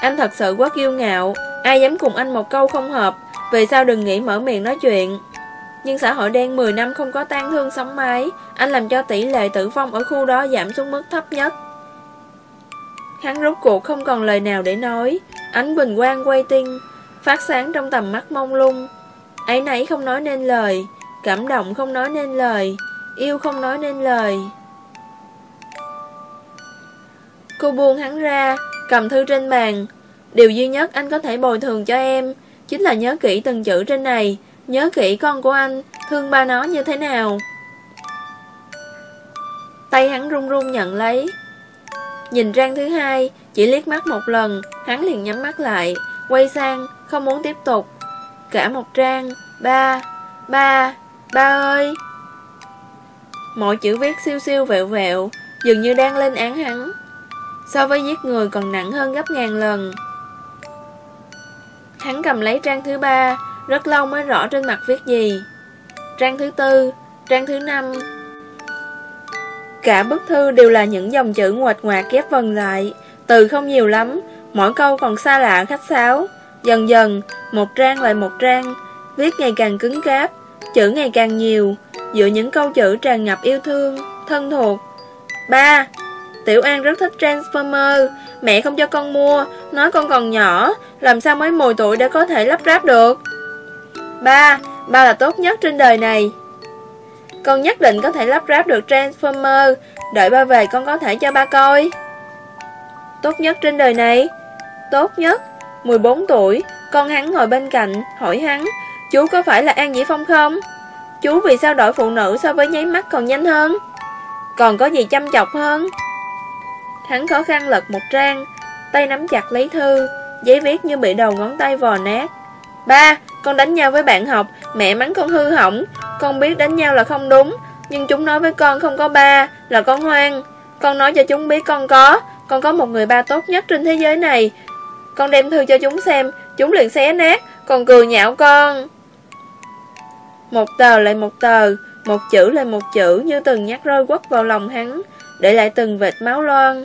Anh thật sự quá kiêu ngạo, ai dám cùng anh một câu không hợp, vì sao đừng nghĩ mở miệng nói chuyện. Nhưng xã hội đen 10 năm không có tan thương sống mái, anh làm cho tỷ lệ tử vong ở khu đó giảm xuống mức thấp nhất. Hắn rốt cuộc không còn lời nào để nói, ánh bình quang quay tinh, phát sáng trong tầm mắt mông lung. Ấy nấy không nói nên lời, cảm động không nói nên lời, yêu không nói nên lời. Cô buông hắn ra, cầm thư trên bàn. Điều duy nhất anh có thể bồi thường cho em, chính là nhớ kỹ từng chữ trên này, nhớ kỹ con của anh, thương ba nó như thế nào. Tay hắn run run nhận lấy. Nhìn trang thứ hai, chỉ liếc mắt một lần, hắn liền nhắm mắt lại, quay sang, không muốn tiếp tục. Cả một trang, ba, ba, ba ơi. Mọi chữ viết siêu siêu vẹo vẹo, dường như đang lên án hắn. So với giết người còn nặng hơn gấp ngàn lần. Hắn cầm lấy trang thứ ba, rất lâu mới rõ trên mặt viết gì. Trang thứ tư, trang thứ năm. Cả bức thư đều là những dòng chữ ngoạch ngoạc ghép vần lại, từ không nhiều lắm, mỗi câu còn xa lạ khách sáo. Dần dần, một trang lại một trang, viết ngày càng cứng cáp, chữ ngày càng nhiều, giữa những câu chữ tràn ngập yêu thương, thân thuộc. Ba, Tiểu An rất thích Transformer, mẹ không cho con mua, nói con còn nhỏ, làm sao mới 10 tuổi đã có thể lắp ráp được. Ba, ba là tốt nhất trên đời này. Con nhất định có thể lắp ráp được Transformer, đợi ba về con có thể cho ba coi. Tốt nhất trên đời này? Tốt nhất, 14 tuổi, con hắn ngồi bên cạnh, hỏi hắn, chú có phải là An Dĩ Phong không? Chú vì sao đổi phụ nữ so với nháy mắt còn nhanh hơn? Còn có gì chăm chọc hơn? Hắn khó khăn lật một trang, tay nắm chặt lấy thư, giấy viết như bị đầu ngón tay vò nát. Ba, con đánh nhau với bạn học, mẹ mắng con hư hỏng, con biết đánh nhau là không đúng, nhưng chúng nói với con không có ba, là con hoang. Con nói cho chúng biết con có, con có một người ba tốt nhất trên thế giới này. Con đem thư cho chúng xem, chúng liền xé nát, còn cười nhạo con. Một tờ lại một tờ, một chữ lại một chữ như từng nhát rơi quất vào lòng hắn, để lại từng vệt máu loan.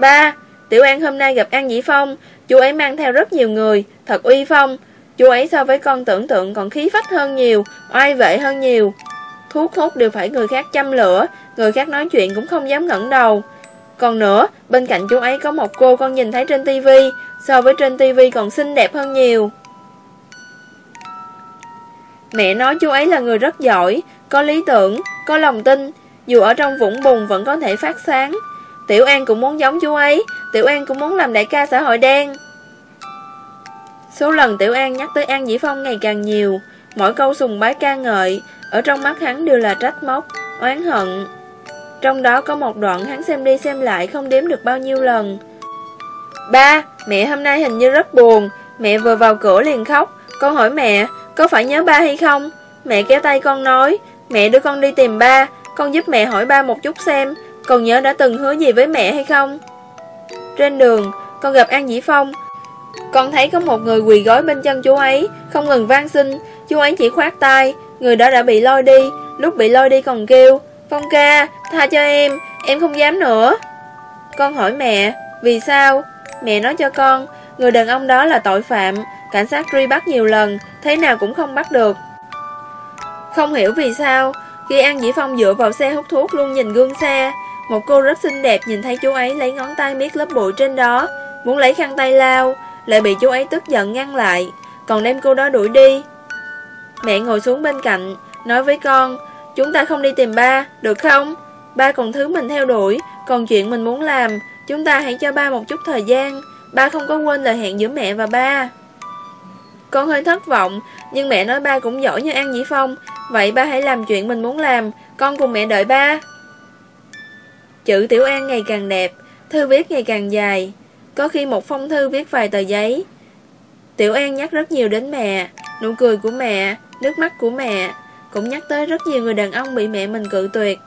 Ba, Tiểu An hôm nay gặp An Dĩ Phong, chú ấy mang theo rất nhiều người, thật uy phong. Chú ấy so với con tưởng tượng còn khí phách hơn nhiều, oai vệ hơn nhiều. Thuốc hút đều phải người khác chăm lửa, người khác nói chuyện cũng không dám ngẩng đầu. Còn nữa, bên cạnh chú ấy có một cô con nhìn thấy trên tivi, so với trên tivi còn xinh đẹp hơn nhiều. Mẹ nói chú ấy là người rất giỏi, có lý tưởng, có lòng tin, dù ở trong vũng bùn vẫn có thể phát sáng. Tiểu An cũng muốn giống chú ấy, Tiểu An cũng muốn làm đại ca xã hội đen. Số lần Tiểu An nhắc tới An Dĩ Phong ngày càng nhiều, mỗi câu sùng bái ca ngợi, ở trong mắt hắn đều là trách móc, oán hận. Trong đó có một đoạn hắn xem đi xem lại không đếm được bao nhiêu lần. Ba, mẹ hôm nay hình như rất buồn, mẹ vừa vào cửa liền khóc, con hỏi mẹ, có phải nhớ ba hay không? Mẹ kéo tay con nói, mẹ đưa con đi tìm ba, con giúp mẹ hỏi ba một chút xem, con nhớ đã từng hứa gì với mẹ hay không? Trên đường, con gặp An Dĩ Phong. Con thấy có một người quỳ gối bên chân chú ấy, không ngừng van xin, chú ấy chỉ khoát tay, người đó đã bị lôi đi, lúc bị lôi đi còn kêu, Phong ca, tha cho em, em không dám nữa. Con hỏi mẹ, vì sao? Mẹ nói cho con, người đàn ông đó là tội phạm, cảnh sát truy bắt nhiều lần, thế nào cũng không bắt được. Không hiểu vì sao, khi An Dĩ Phong dựa vào xe hút thuốc luôn nhìn gương xe, một cô rất xinh đẹp nhìn thấy chú ấy lấy ngón tay miết lớp bụi trên đó, muốn lấy khăn tay lao, lại bị chú ấy tức giận ngăn lại, còn đem cô đó đuổi đi. Mẹ ngồi xuống bên cạnh, nói với con, chúng ta không đi tìm ba, được không? Ba còn thứ mình theo đuổi, còn chuyện mình muốn làm, chúng ta hãy cho ba một chút thời gian, ba không có quên lời hẹn giữa mẹ và ba. Con hơi thất vọng, nhưng mẹ nói ba cũng giỏi như An Dĩ Phong, vậy ba hãy làm chuyện mình muốn làm, con cùng mẹ đợi ba. Chữ Tiểu An ngày càng đẹp, thư viết ngày càng dài, có khi một phong thư viết vài tờ giấy. Tiểu An nhắc rất nhiều đến mẹ, nụ cười của mẹ, nước mắt của mẹ, cũng nhắc tới rất nhiều người đàn ông bị mẹ mình cự tuyệt.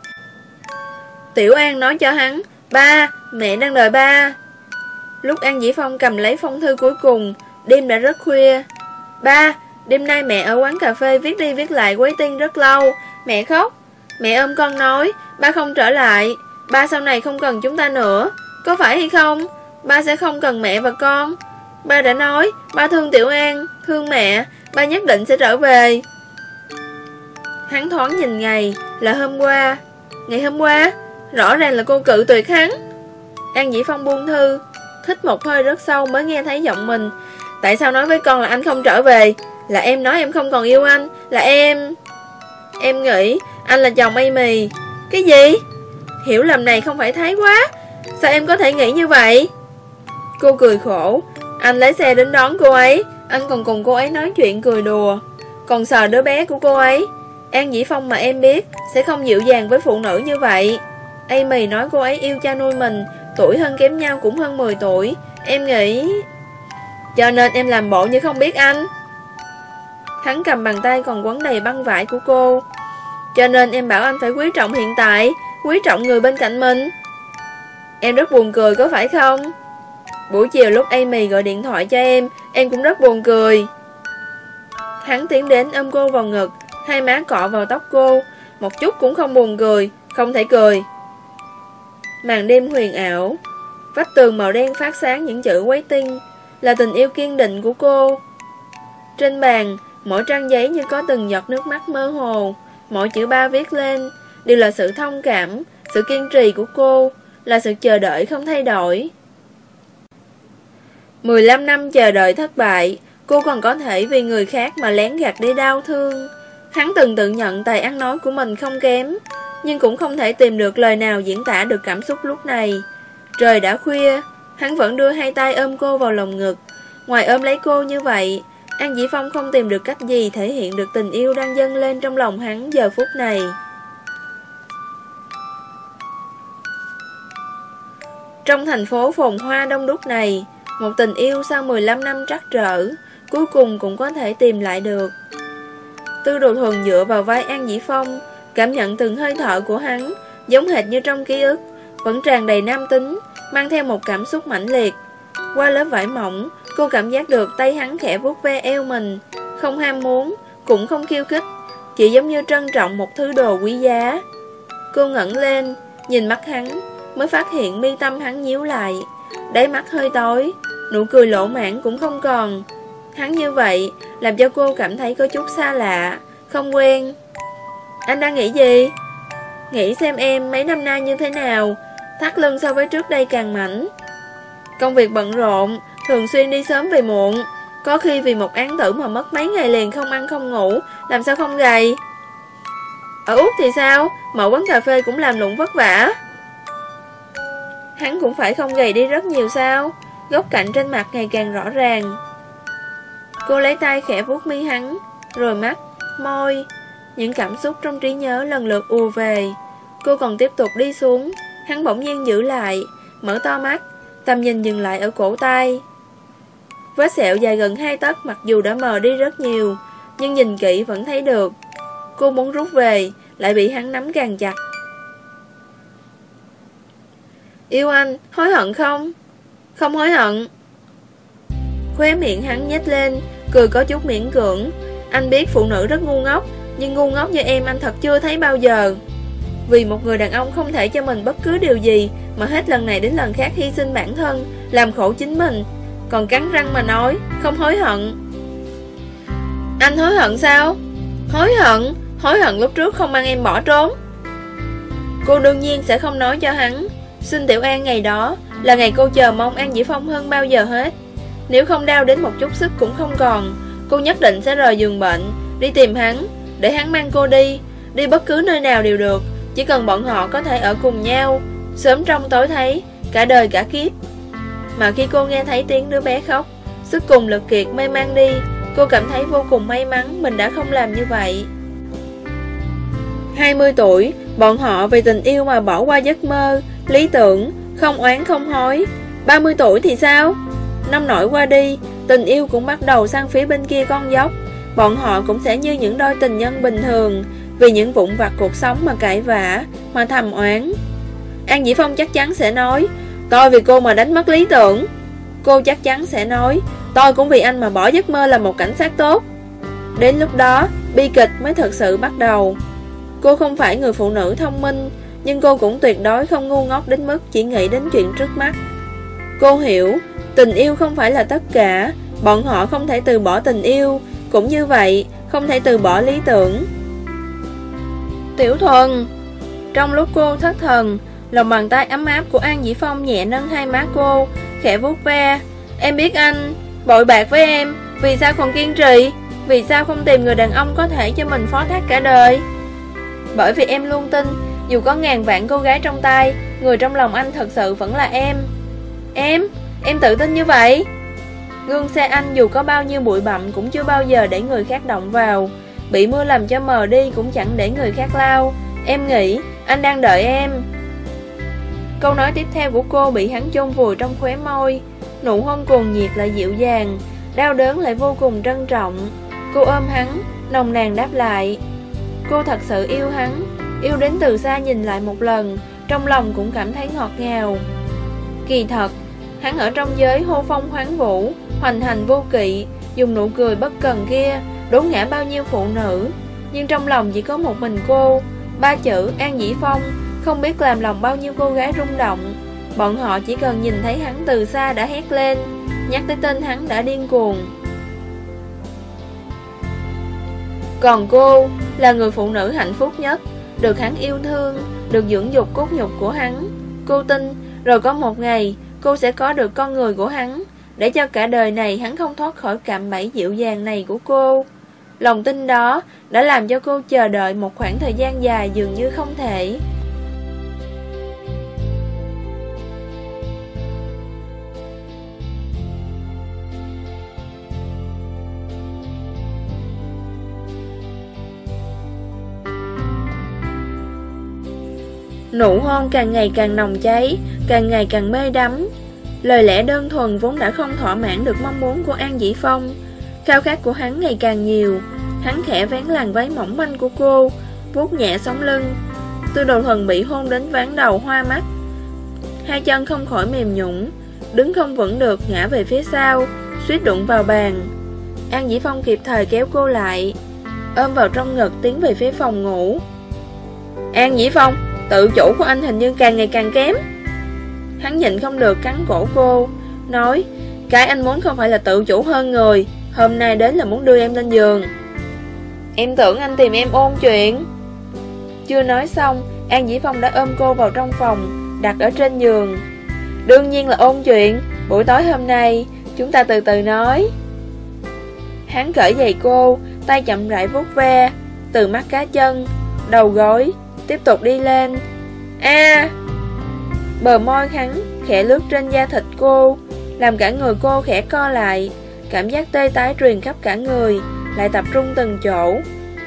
Tiểu An nói cho hắn, ba, mẹ đang đợi ba. Lúc An Dĩ Phong cầm lấy phong thư cuối cùng, đêm đã rất khuya. Ba, đêm nay mẹ ở quán cà phê viết đi viết lại quấy tin rất lâu, mẹ khóc. Mẹ ôm con nói, ba không trở lại, ba sau này không cần chúng ta nữa, có phải hay không? Ba sẽ không cần mẹ và con. Ba đã nói, ba thương Tiểu An, thương mẹ, ba nhất định sẽ trở về. Hắn thoáng nhìn ngày, là hôm qua. Ngày hôm qua, rõ ràng là cô cự tuyệt hắn. An Dĩ Phong buông thư, thích một hơi rất sâu mới nghe thấy giọng mình. Tại sao nói với con là anh không trở về? Là em nói em không còn yêu anh, là em... Em nghĩ anh là chồng Amy. Cái gì? Hiểu lầm này không phải thái quá. Sao em có thể nghĩ như vậy? Cô cười khổ. Anh lấy xe đến đón cô ấy. Anh còn cùng cô ấy nói chuyện cười đùa. Còn sờ đứa bé của cô ấy. An Dĩ Phong mà em biết sẽ không dịu dàng với phụ nữ như vậy. Amy nói cô ấy yêu cha nuôi mình, tuổi hơn kém nhau cũng hơn 10 tuổi. Em nghĩ... Cho nên em làm bộ như không biết anh. Hắn cầm bàn tay còn quấn đầy băng vải của cô. Cho nên em bảo anh phải quý trọng hiện tại, quý trọng người bên cạnh mình. Em rất buồn cười có phải không? Buổi chiều lúc Amy gọi điện thoại cho em, em cũng rất buồn cười. Hắn tiến đến ôm cô vào ngực, hai má cọ vào tóc cô, một chút cũng không buồn cười, không thể cười. Màn đêm huyền ảo, vách tường màu đen phát sáng những chữ quấy tinh, là tình yêu kiên định của cô. Trên bàn, mỗi trang giấy như có từng giọt nước mắt mơ hồ, mỗi chữ ba viết lên, đều là sự thông cảm, sự kiên trì của cô, là sự chờ đợi không thay đổi. 15 năm chờ đợi thất bại, cô còn có thể vì người khác mà lén gạt đi đau thương. Hắn từng tự nhận tài ăn nói của mình không kém, nhưng cũng không thể tìm được lời nào diễn tả được cảm xúc lúc này. Trời đã khuya, hắn vẫn đưa hai tay ôm cô vào lòng ngực. Ngoài ôm lấy cô như vậy, An Dĩ Phong không tìm được cách gì thể hiện được tình yêu đang dâng lên trong lòng hắn giờ phút này. Trong thành phố phồn hoa đông đúc này, một tình yêu sau 15 năm trắc trở, cuối cùng cũng có thể tìm lại được. Tư đồ thuần dựa vào vai An Dĩ Phong, cảm nhận từng hơi thở của hắn, giống hệt như trong ký ức, vẫn tràn đầy nam tính, mang theo một cảm xúc mãnh liệt. Qua lớp vải mỏng, cô cảm giác được tay hắn khẽ vuốt ve eo mình, không ham muốn, cũng không khiêu khích, chỉ giống như trân trọng một thứ đồ quý giá. Cô ngẩng lên, nhìn mắt hắn, mới phát hiện mi tâm hắn nhíu lại, đáy mắt hơi tối, nụ cười lỗ mãn cũng không còn. Hắn như vậy, làm cho cô cảm thấy có chút xa lạ, không quen. Anh đang nghĩ gì? Nghĩ xem em mấy năm nay như thế nào, thắt lưng so với trước đây càng mảnh. Công việc bận rộn, thường xuyên đi sớm về muộn, có khi vì một án tử mà mất mấy ngày liền không ăn không ngủ, làm sao không gầy? Ở Úc thì sao? Mở quán cà phê cũng làm lụng vất vả. Hắn cũng phải không gầy đi rất nhiều sao? Góc cạnh trên mặt ngày càng rõ ràng. Cô lấy tay khẽ vuốt mi hắn, rồi mắt, môi. Những cảm xúc trong trí nhớ lần lượt ùa về. Cô còn tiếp tục đi xuống, hắn bỗng nhiên giữ lại, mở to mắt, tầm nhìn dừng lại ở cổ tay. Vết sẹo dài gần hai tấc mặc dù đã mờ đi rất nhiều, nhưng nhìn kỹ vẫn thấy được. Cô muốn rút về, lại bị hắn nắm càng chặt, Yêu anh, hối hận không? Không hối hận. Khóe miệng hắn nhếch lên, Cười có chút miễn cưỡng. Anh biết phụ nữ rất ngu ngốc, Nhưng ngu ngốc như em anh thật chưa thấy bao giờ. Vì một người đàn ông không thể cho mình bất cứ điều gì, Mà hết lần này đến lần khác hy sinh bản thân, Làm khổ chính mình. Còn cắn răng mà nói, Không hối hận. Anh hối hận sao? Hối hận? Hối hận lúc trước không mang em bỏ trốn. Cô đương nhiên sẽ không nói cho hắn. Xin Tiểu An ngày đó là ngày cô chờ mong An Dĩ Phong hơn bao giờ hết. Nếu không đau đến một chút sức cũng không còn, Cô nhất định sẽ rời giường bệnh, Đi tìm hắn, Để hắn mang cô đi Đi bất cứ nơi nào đều được, Chỉ cần bọn họ có thể ở cùng nhau, Sớm trong tối thấy, Cả đời cả kiếp. Mà khi cô nghe thấy tiếng đứa bé khóc, Sức cùng lực kiệt mê mang đi, Cô cảm thấy vô cùng may mắn Mình đã không làm như vậy. 20 tuổi, Bọn họ vì tình yêu mà bỏ qua giấc mơ, Lý tưởng không oán, không hối. 30 tuổi thì sao? Năm nổi qua đi, Tình yêu cũng bắt đầu sang phía bên kia con dốc. Bọn họ cũng sẽ như những đôi tình nhân bình thường, Vì những vụn vặt cuộc sống mà cãi vã, Mà thầm oán. An Dĩ Phong chắc chắn sẽ nói, Tôi vì cô mà đánh mất lý tưởng. Cô chắc chắn sẽ nói, Tôi cũng vì anh mà bỏ giấc mơ là một cảnh sát tốt. Đến lúc đó, Bi kịch mới thật sự bắt đầu. Cô không phải người phụ nữ thông minh nhưng cô cũng tuyệt đối không ngu ngốc đến mức Chỉ nghĩ đến chuyện trước mắt. Cô hiểu, Tình yêu không phải là tất cả. Bọn họ không thể từ bỏ tình yêu. Cũng như vậy, Không thể từ bỏ lý tưởng. Tiểu thuần, Trong lúc cô thất thần, Lòng bàn tay ấm áp của An Dĩ Phong nhẹ nâng hai má cô, Khẽ vuốt ve. Em biết anh, Bội bạc với em, Vì sao còn kiên trì? Vì sao không tìm người đàn ông có thể cho mình phó thác cả đời? Bởi vì em luôn tin dù có ngàn vạn cô gái trong tay Người trong lòng anh thật sự vẫn là em. Em, em tự tin như vậy? Gương xe anh dù có bao nhiêu bụi bặm Cũng chưa bao giờ để người khác động vào. Bị mưa làm cho mờ đi Cũng chẳng để người khác lao. Em nghĩ anh đang đợi em. Câu nói tiếp theo của cô bị hắn chôn vùi trong khóe môi. Nụ hôn cuồng nhiệt lại dịu dàng Đau đớn lại vô cùng trân trọng. Cô ôm hắn Nồng nàn đáp lại. Cô thật sự yêu hắn. Yêu đến từ xa nhìn lại một lần, Trong lòng cũng cảm thấy ngọt ngào. Kỳ thật, Hắn ở trong giới hô phong hoáng vũ, Hoành hành vô kỵ, Dùng nụ cười bất cần kia, Đốn ngã bao nhiêu phụ nữ. Nhưng trong lòng chỉ có một mình cô, Ba chữ An Dĩ Phong, Không biết làm lòng bao nhiêu cô gái rung động. Bọn họ chỉ cần nhìn thấy hắn từ xa đã hét lên, Nhắc tới tên hắn đã điên cuồng. Còn cô là người phụ nữ hạnh phúc nhất. Được hắn yêu thương, Được dưỡng dục cốt nhục của hắn. Cô tin, rồi có một ngày, Cô sẽ có được con người của hắn. Để cho cả đời này hắn không thoát khỏi cạm bẫy dịu dàng này của cô. Lòng tin đó đã làm cho cô chờ đợi một khoảng thời gian dài dường như không thể. Nụ hôn càng ngày càng nồng cháy, càng ngày càng mê đắm. Lời lẽ đơn thuần vốn đã không thỏa mãn được mong muốn của An Dĩ Phong. Khao khát của hắn ngày càng nhiều. Hắn khẽ vén làn váy mỏng manh của cô, vuốt nhẹ sống lưng. Tư đồ thuần bị hôn đến ván đầu hoa mắt. Hai chân không khỏi mềm nhũng, đứng không vững được ngã về phía sau, suýt đụng vào bàn. An Dĩ Phong kịp thời kéo cô lại, ôm vào trong ngực tiến về phía phòng ngủ. An Dĩ Phong, Tự chủ của anh hình như càng ngày càng kém. Hắn nhịn không được cắn cổ cô, Nói, Cái anh muốn không phải là tự chủ hơn người, Hôm nay đến là muốn đưa em lên giường. Em tưởng anh tìm em ôn chuyện. Chưa nói xong, An Dĩ Phong đã ôm cô vào trong phòng, Đặt ở trên giường. Đương nhiên là ôn chuyện, Buổi tối hôm nay, Chúng ta từ từ nói. Hắn cởi giày cô, Tay chậm rãi vuốt ve, Từ mắt cá chân, Đầu gối. Tiếp tục đi lên. A. Bờ môi hắn khẽ lướt trên da thịt cô Làm cả người cô khẽ co lại Cảm giác tê tái truyền khắp cả người Lại tập trung từng chỗ.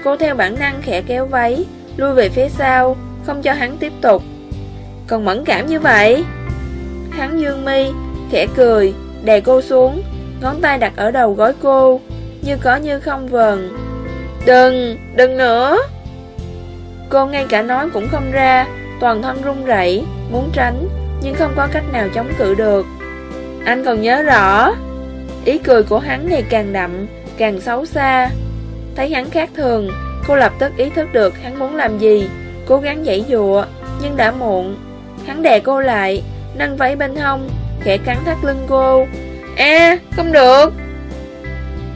Cô theo bản năng khẽ kéo váy Lui về phía sau Không cho hắn tiếp tục. Còn mẫn cảm như vậy? Hắn dương mi Khẽ cười Đè cô xuống Ngón tay đặt ở đầu gối cô Như có như không vần Đừng, đừng nữa! Cô ngay cả nói cũng không ra, Toàn thân run rẩy, Muốn tránh, Nhưng không có cách nào chống cự được. Anh còn nhớ rõ, Ý cười của hắn ngày càng đậm, Càng xấu xa. Thấy hắn khác thường, Cô lập tức ý thức được hắn muốn làm gì, Cố gắng dãy dụa, Nhưng đã muộn. Hắn đè cô lại, Nâng váy bên hông, Khẽ cắn thắt lưng cô. A, không được!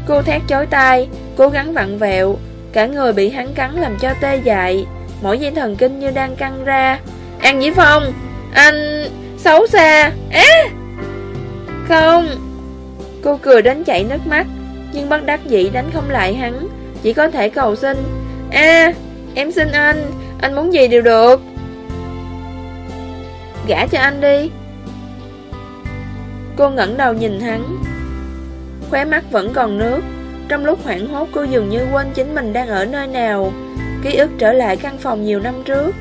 Cô thét chối tai, Cố gắng vặn vẹo, Cả người bị hắn cắn làm cho tê dại. Mỗi dây thần kinh như đang căng ra. An Dĩ Phong, Anh... xấu xa. Á Không. Cô cười đến chảy nước mắt, Nhưng bất đắc dĩ đánh không lại hắn. Chỉ có thể cầu xin. A em xin anh Anh muốn gì đều được. Gả cho anh đi. Cô ngẩng đầu nhìn hắn. Khóe mắt vẫn còn nước. Trong lúc hoảng hốt, cô dường như quên chính mình đang ở nơi nào. Ký ức trở lại căn phòng nhiều năm trước.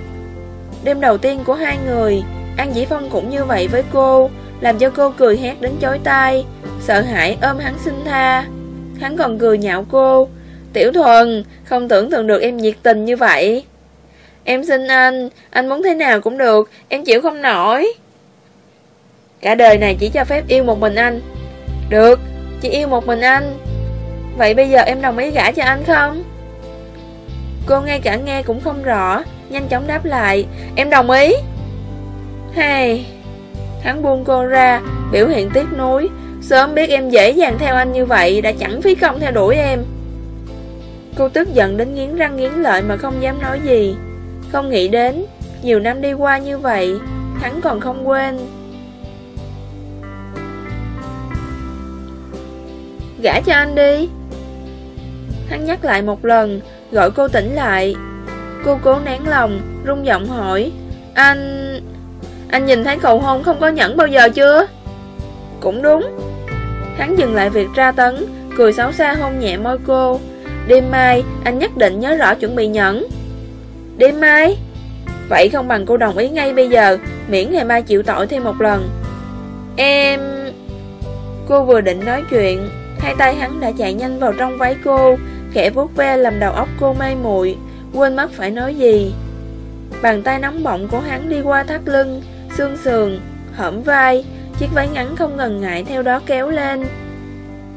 Đêm đầu tiên của hai người, An Dĩ Phong cũng như vậy với cô, Làm cho cô cười hét đến chối tai, Sợ hãi ôm hắn xin tha. Hắn còn cười nhạo cô, Tiểu thuần, Không tưởng tượng được em nhiệt tình như vậy. Em xin anh Anh muốn thế nào cũng được, Em chịu không nổi. Cả đời này chỉ cho phép yêu một mình anh. Được, Chỉ yêu một mình anh. Vậy bây giờ em đồng ý gả cho anh không? Cô ngay cả nghe cũng không rõ. Nhanh chóng đáp lại. Em đồng ý. Hay Hắn buông cô ra, Biểu hiện tiếc nuối. Sớm biết em dễ dàng theo anh như vậy, Đã chẳng phí công theo đuổi em. Cô tức giận đến nghiến răng nghiến lợi Mà không dám nói gì. Không nghĩ đến, Nhiều năm đi qua như vậy, Hắn còn không quên. Gả cho anh đi. Hắn nhắc lại một lần Gọi cô tỉnh lại. Cô cố nén lòng, Rung giọng hỏi, Anh... Anh nhìn thấy cầu hôn không có nhẫn bao giờ chưa? Cũng đúng. Hắn dừng lại việc tra tấn, Cười xấu xa hôn nhẹ môi cô. Đêm mai, anh nhất định nhớ rõ chuẩn bị nhẫn. Đêm mai? Vậy không bằng cô đồng ý ngay bây giờ, Miễn ngày mai chịu tội thêm một lần. Em... Cô vừa định nói chuyện, Hai tay hắn đã chạy nhanh vào trong váy cô Khẽ vuốt ve làm đầu óc cô mê muội, Quên mất phải nói gì. Bàn tay nóng bỏng của hắn đi qua thắt lưng, Xương sườn, Hõm vai, Chiếc váy ngắn không ngần ngại theo đó kéo lên.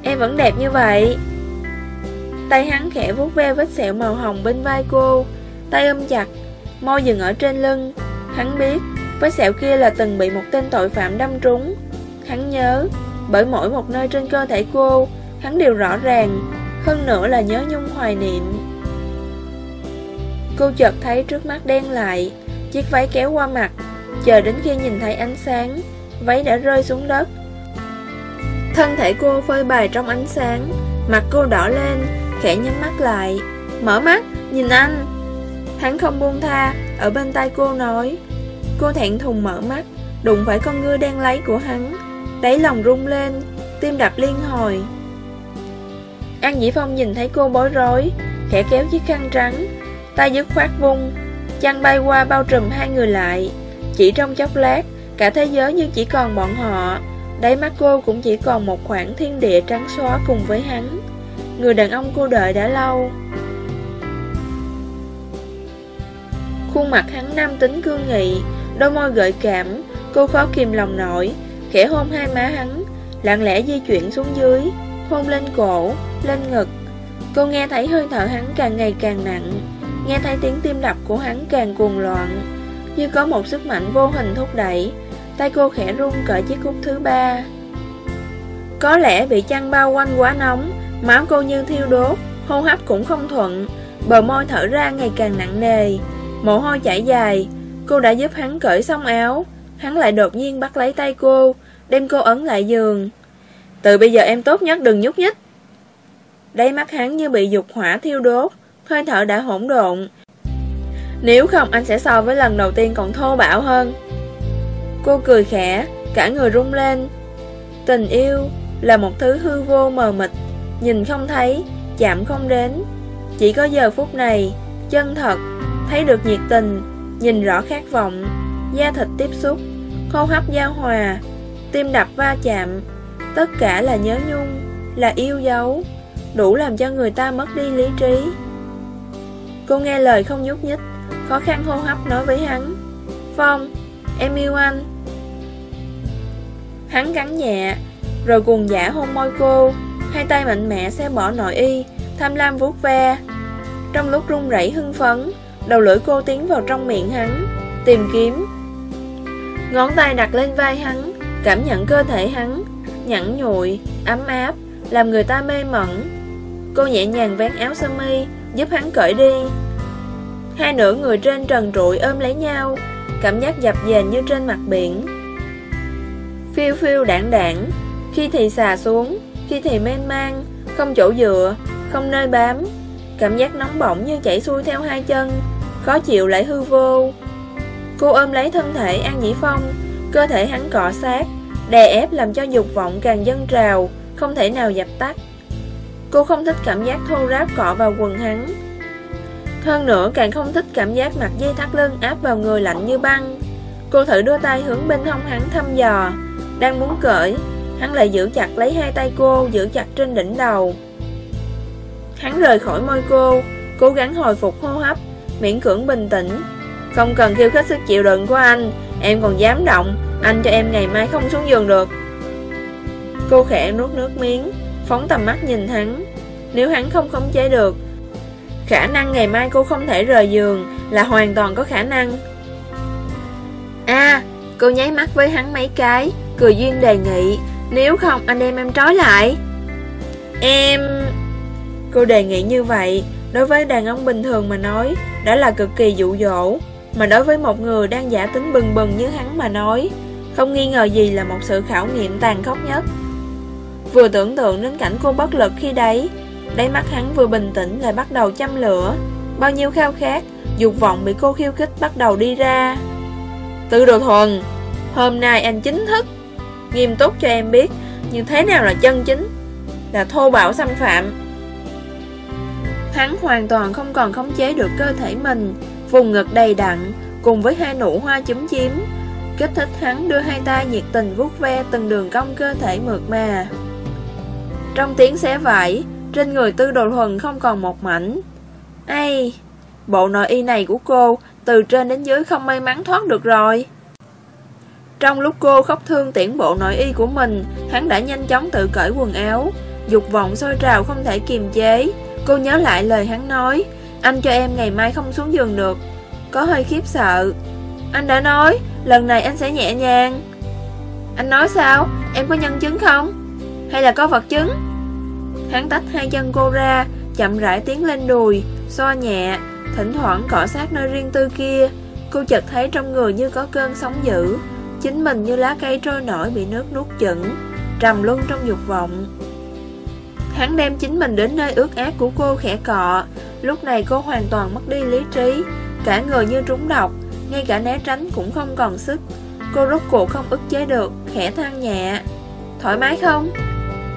Em vẫn đẹp như vậy. Tay hắn khẽ vuốt ve vết sẹo màu hồng bên vai cô, Tay ôm chặt Môi dừng ở trên lưng. Hắn biết, Vết sẹo kia là từng bị một tên tội phạm đâm trúng. Hắn nhớ, Bởi mỗi một nơi trên cơ thể cô, Hắn đều rõ ràng. Hơn nữa là nhớ nhung hoài niệm. Cô chợt thấy trước mắt đen lại Chiếc váy kéo qua mặt Chờ đến khi nhìn thấy ánh sáng Váy đã rơi xuống đất. Thân thể cô phơi bày trong ánh sáng Mặt cô đỏ lên Khẽ nhắm mắt lại. Mở mắt, nhìn anh. Hắn không buông tha Ở bên tay cô nói. Cô thẹn thùng mở mắt Đụng phải con ngươi đang lấy của hắn Đáy lòng rung lên Tim đập liên hồi. An Dĩ Phong nhìn thấy cô bối rối Khẽ kéo chiếc khăn trắng. Tay dứt khoát vung Chăn bay qua bao trùm hai người lại. Chỉ trong chốc lát Cả thế giới như chỉ còn bọn họ. Đáy mắt cô cũng chỉ còn một khoảng thiên địa trắng xóa cùng với hắn. Người đàn ông cô đợi đã lâu. Khuôn mặt hắn nam tính cương nghị Đôi môi gợi cảm. Cô khó kìm lòng nổi Khẽ hôn hai má hắn Lặng lẽ di chuyển xuống dưới Hôn lên cổ, lên ngực. Cô nghe thấy hơi thở hắn càng ngày càng nặng, Nghe thấy tiếng tim đập của hắn càng cuồng loạn. Như có một sức mạnh vô hình thúc đẩy, Tay cô khẽ run cởi chiếc cúc thứ ba. Có lẽ bị chăn bao quanh quá nóng, Máu cô như thiêu đốt, Hô hấp cũng không thuận, Bờ môi thở ra ngày càng nặng nề. Mồ hôi chảy dài, Cô đã giúp hắn cởi xong áo, Hắn lại đột nhiên bắt lấy tay cô, Đem cô ấn lại giường. Từ bây giờ em tốt nhất, đừng nhúc nhích. Đáy mắt hắn như bị dục hỏa thiêu đốt, Hơi thở đã hỗn độn. Nếu không, anh sẽ so với lần đầu tiên còn thô bạo hơn. Cô cười khẽ, Cả người rung lên. Tình yêu là một thứ hư vô mờ mịt, Nhìn không thấy, Chạm không đến. Chỉ có giờ phút này, Chân thật, Thấy được nhiệt tình, Nhìn rõ khát vọng, Da thịt tiếp xúc, Hô hấp giao hòa, Tim đập va chạm. Tất cả là nhớ nhung, Là yêu dấu. Đủ làm cho người ta mất đi lý trí. Cô nghe lời không nhúc nhích Khó khăn hô hấp nói với hắn. Phong, em yêu anh. Hắn cắn nhẹ Rồi cuồng giả hôn môi cô. Hai tay mạnh mẽ xé bỏ nội y Tham lam vuốt ve. Trong lúc run rẩy hưng phấn Đầu lưỡi cô tiến vào trong miệng hắn Tìm kiếm. Ngón tay đặt lên vai hắn Cảm nhận cơ thể hắn Nhẵn nhụi, ấm áp Làm người ta mê mẩn. Cô nhẹ nhàng vén áo sơ mi, Giúp hắn cởi đi. Hai nửa người trên trần trụi ôm lấy nhau, Cảm giác dập dềnh như trên mặt biển. Phiêu phiêu đảng đảng, Khi thì xà xuống, Khi thì mênh mang Không chỗ dựa, Không nơi bám. Cảm giác nóng bỏng như chảy xuôi theo hai chân, Khó chịu lại hư vô. Cô ôm lấy thân thể An Dĩ Phong, Cơ thể hắn cọ sát, Đè ép làm cho dục vọng càng dâng trào, Không thể nào dập tắt. Cô không thích cảm giác thô ráp cọ vào quần hắn. Hơn nữa, càng không thích cảm giác mặt dây thắt lưng áp vào người lạnh như băng. Cô thử đưa tay hướng bên hông hắn thăm dò. Đang muốn cởi, Hắn lại giữ chặt lấy hai tay cô, Giữ chặt trên đỉnh đầu. Hắn rời khỏi môi cô, Cố gắng hồi phục hô hấp, Miễn cưỡng bình tĩnh. Không cần khiêu khích sức chịu đựng của anh, Em còn dám động, Anh cho em ngày mai không xuống giường được. Cô khẽ nuốt nước miếng. Phóng tầm mắt nhìn hắn. Nếu hắn không khống chế được, Khả năng ngày mai cô không thể rời giường Là hoàn toàn có khả năng. À Cô nháy mắt với hắn mấy cái, Cười duyên đề nghị, Nếu không, anh em em trói lại. Em, Cô đề nghị như vậy, Đối với đàn ông bình thường mà nói, Đã là cực kỳ dụ dỗ. Mà đối với một người đang giả tính bừng bừng như hắn mà nói, Không nghi ngờ gì là một sự khảo nghiệm tàn khốc nhất. Vừa tưởng tượng đến cảnh cô bất lực khi đấy. Đáy mắt hắn vừa bình tĩnh lại bắt đầu châm lửa. Bao nhiêu khao khát, Dục vọng bị cô khiêu khích bắt đầu đi ra. Tư đồ thuần, Hôm nay anh chính thức. Nghiêm túc cho em biết, Như thế nào là chân chính? Là thô bạo xâm phạm. Hắn hoàn toàn không còn khống chế được cơ thể mình. Vùng ngực đầy đặn, Cùng với hai nụ hoa chúm chiếm Kích thích hắn đưa hai tay nhiệt tình vuốt ve Từng đường cong cơ thể mượt mà. Trong tiếng xé vải, Trên người tư đồ thuần không còn một mảnh. Ây, Bộ nội y này của cô Từ trên đến dưới không may mắn thoát được rồi. Trong lúc cô khóc thương tiễn bộ nội y của mình, Hắn đã nhanh chóng tự cởi quần áo, Dục vọng sôi trào không thể kiềm chế. Cô nhớ lại lời hắn nói, Anh cho em ngày mai không xuống giường được. Có hơi khiếp sợ. Anh đã nói, lần này anh sẽ nhẹ nhàng. Anh nói sao? Em có nhân chứng không? Hay là có vật chứng? Hắn tách hai chân cô ra, Chậm rãi tiến lên đùi Xoa nhẹ, Thỉnh thoảng cọ sát nơi riêng tư kia. Cô chợt thấy trong người như có cơn sóng dữ. Chính mình như lá cây trôi nổi bị nước nuốt chửng, Trầm luân trong dục vọng. Hắn đem chính mình đến nơi ướt át của cô khẽ cọ. Lúc này cô hoàn toàn mất đi lý trí, Cả người như trúng độc, Ngay cả né tránh cũng không còn sức. Cô rốt cuộc không ức chế được, Khẽ than nhẹ. Thoải mái không?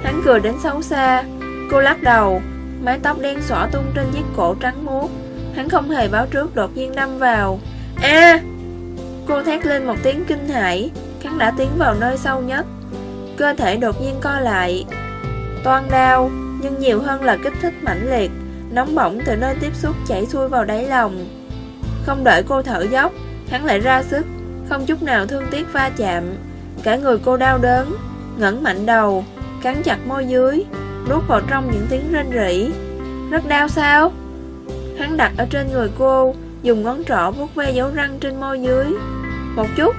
Hắn cười đến xấu xa. Cô lắc đầu, Mái tóc đen xõa tung trên chiếc cổ trắng muốt. Hắn không hề báo trước đột nhiên đâm vào. A Cô thét lên một tiếng kinh hãi. Hắn đã tiến vào nơi sâu nhất. Cơ thể đột nhiên co lại. Toan đau, Nhưng nhiều hơn là kích thích mãnh liệt. Nóng bỏng từ nơi tiếp xúc chảy xuôi vào đáy lòng. Không đợi cô thở dốc, Hắn lại ra sức, Không chút nào thương tiếc va chạm. Cả người cô đau đớn, ngẩng mạnh đầu. Cắn chặt môi dưới, Nuốt vào trong những tiếng rên rỉ. Rất đau sao? Hắn đặt ở trên người cô, Dùng ngón trỏ vuốt ve dấu răng trên môi dưới. Một chút.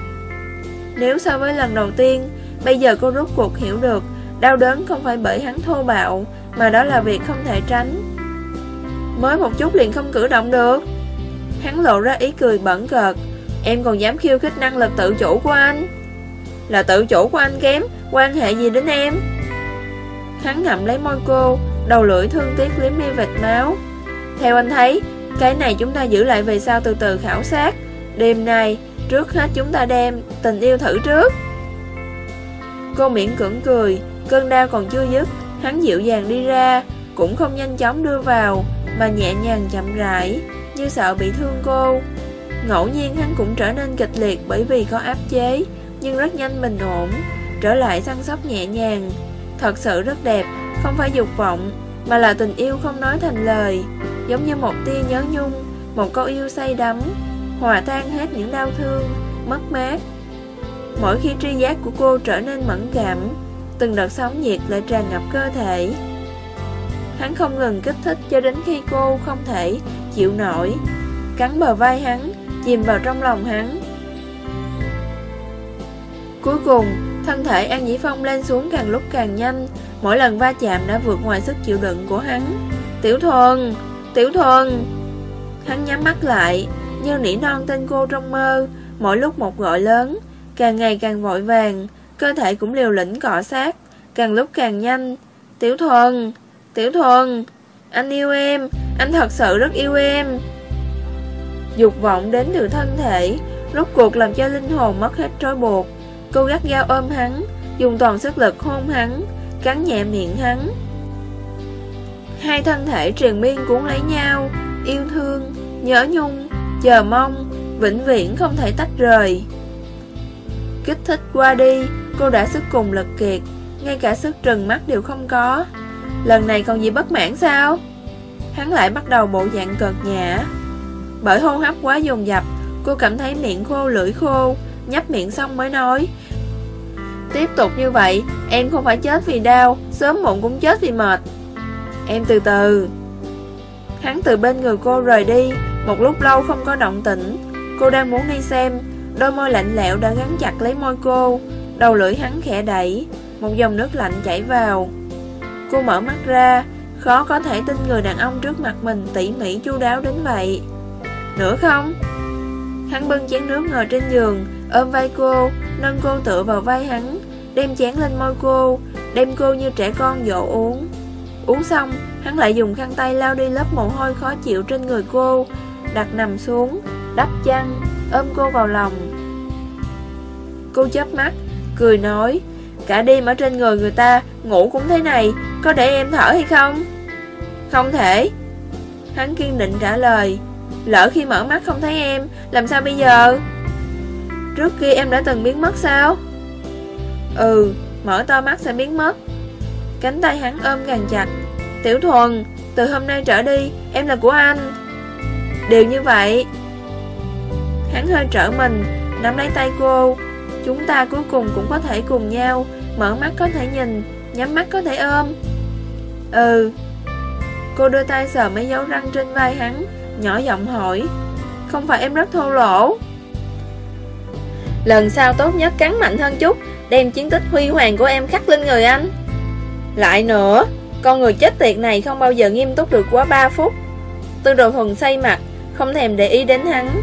Nếu so với lần đầu tiên, Bây giờ cô rốt cuộc hiểu được, Đau đớn không phải bởi hắn thô bạo, Mà đó là việc không thể tránh. Mới một chút liền không cử động được. Hắn lộ ra ý cười bẩn cợt. Em còn dám khiêu khích năng lực tự chủ của anh? Là tự chủ của anh kém, Quan hệ gì đến em? Hắn ngậm lấy môi cô, Đầu lưỡi thương tiếc liếm mi vệt máu. Theo anh thấy, Cái này chúng ta giữ lại về sau từ từ khảo sát. Đêm nay, Trước hết chúng ta đem tình yêu thử trước. Cô miễn cưỡng cười, Cơn đau còn chưa dứt, Hắn dịu dàng đi ra, Cũng không nhanh chóng đưa vào, Mà nhẹ nhàng chậm rãi, Như sợ bị thương cô. Ngẫu nhiên hắn cũng trở nên kịch liệt Bởi vì có áp chế, Nhưng rất nhanh bình ổn, Trở lại săn sóc nhẹ nhàng. Thật sự rất đẹp, Không phải dục vọng, Mà là tình yêu không nói thành lời. Giống như một tia nhớ nhung, Một câu yêu say đắm, Hòa tan hết những đau thương, Mất mát. Mỗi khi tri giác của cô trở nên mẫn cảm, Từng đợt sóng nhiệt lại tràn ngập cơ thể. Hắn không ngừng kích thích cho đến khi cô không thể chịu nổi, Cắn bờ vai hắn, Chìm vào trong lòng hắn. Cuối cùng Thân thể An Dĩ Phong lên xuống càng lúc càng nhanh. Mỗi lần va chạm đã vượt ngoài sức chịu đựng của hắn. Tiểu thuần Tiểu thuần. Hắn nhắm mắt lại, Như nỉ non tên cô trong mơ. Mỗi lúc một gọi lớn, Càng ngày càng vội vàng, Cơ thể cũng liều lĩnh cọ sát, Càng lúc càng nhanh. Tiểu thuần Tiểu thuần, Anh yêu em, Anh thật sự rất yêu em. Dục vọng đến từ thân thể, Rốt cuộc làm cho linh hồn mất hết trói buộc. Cô gắt gao ôm hắn, Dùng toàn sức lực hôn hắn, Cắn nhẹ miệng hắn. Hai thân thể triền miên cuốn lấy nhau, Yêu thương, Nhớ nhung, Chờ mong, Vĩnh viễn không thể tách rời. Kích thích qua đi, Cô đã sức cùng lực kiệt, Ngay cả sức trừng mắt đều không có. Lần này còn gì bất mãn sao? Hắn lại bắt đầu bộ dạng cợt nhã. Bởi hô hấp quá dồn dập, Cô cảm thấy miệng khô, lưỡi khô, Nhấp miệng xong mới nói Tiếp tục như vậy, Em không phải chết vì đau, Sớm muộn cũng chết vì mệt. Em từ từ. Hắn từ bên người cô rời đi, Một lúc lâu không có động tĩnh. Cô đang muốn đi xem, Đôi môi lạnh lẽo đã gắn chặt lấy môi cô, Đầu lưỡi hắn khẽ đẩy, Một dòng nước lạnh chảy vào. Cô mở mắt ra, Khó có thể tin người đàn ông trước mặt mình tỉ mỉ chu đáo đến vậy. Nữa không? Hắn bưng chén nước ngồi trên giường, Ôm vai cô, Nâng cô tựa vào vai hắn. Đem chén lên môi cô, Đem cô như trẻ con dỗ uống. Uống xong, Hắn lại dùng khăn tay lau đi lớp mồ hôi khó chịu trên người cô, Đặt nằm xuống, Đắp chăn, Ôm cô vào lòng. Cô chớp mắt, Cười nói, Cả đêm ở trên người người ta Ngủ cũng thế này, Có để em thở hay không? Không thể. Hắn kiên định trả lời, Lỡ khi mở mắt không thấy em, Làm sao bây giờ? Trước kia em đã từng biến mất sao? Ừ Mở to mắt sẽ biến mất. Cánh tay hắn ôm càng chặt. Tiểu thuần, Từ hôm nay trở đi, Em là của anh. Đều như vậy. Hắn hơi trở mình, Nắm lấy tay cô. Chúng ta cuối cùng cũng có thể cùng nhau, Mở mắt có thể nhìn, Nhắm mắt có thể ôm. Ừ. Cô đưa tay sờ mấy dấu răng trên vai hắn, Nhỏ giọng hỏi, Không phải em rất thô lỗ? Lần sau tốt nhất cắn mạnh hơn chút Đem chiến tích huy hoàng của em khắc lên người anh. Lại nữa, Con người chết tiệt này không bao giờ nghiêm túc được quá 3 phút. Tư đồ thuần say mặt, Không thèm để ý đến hắn.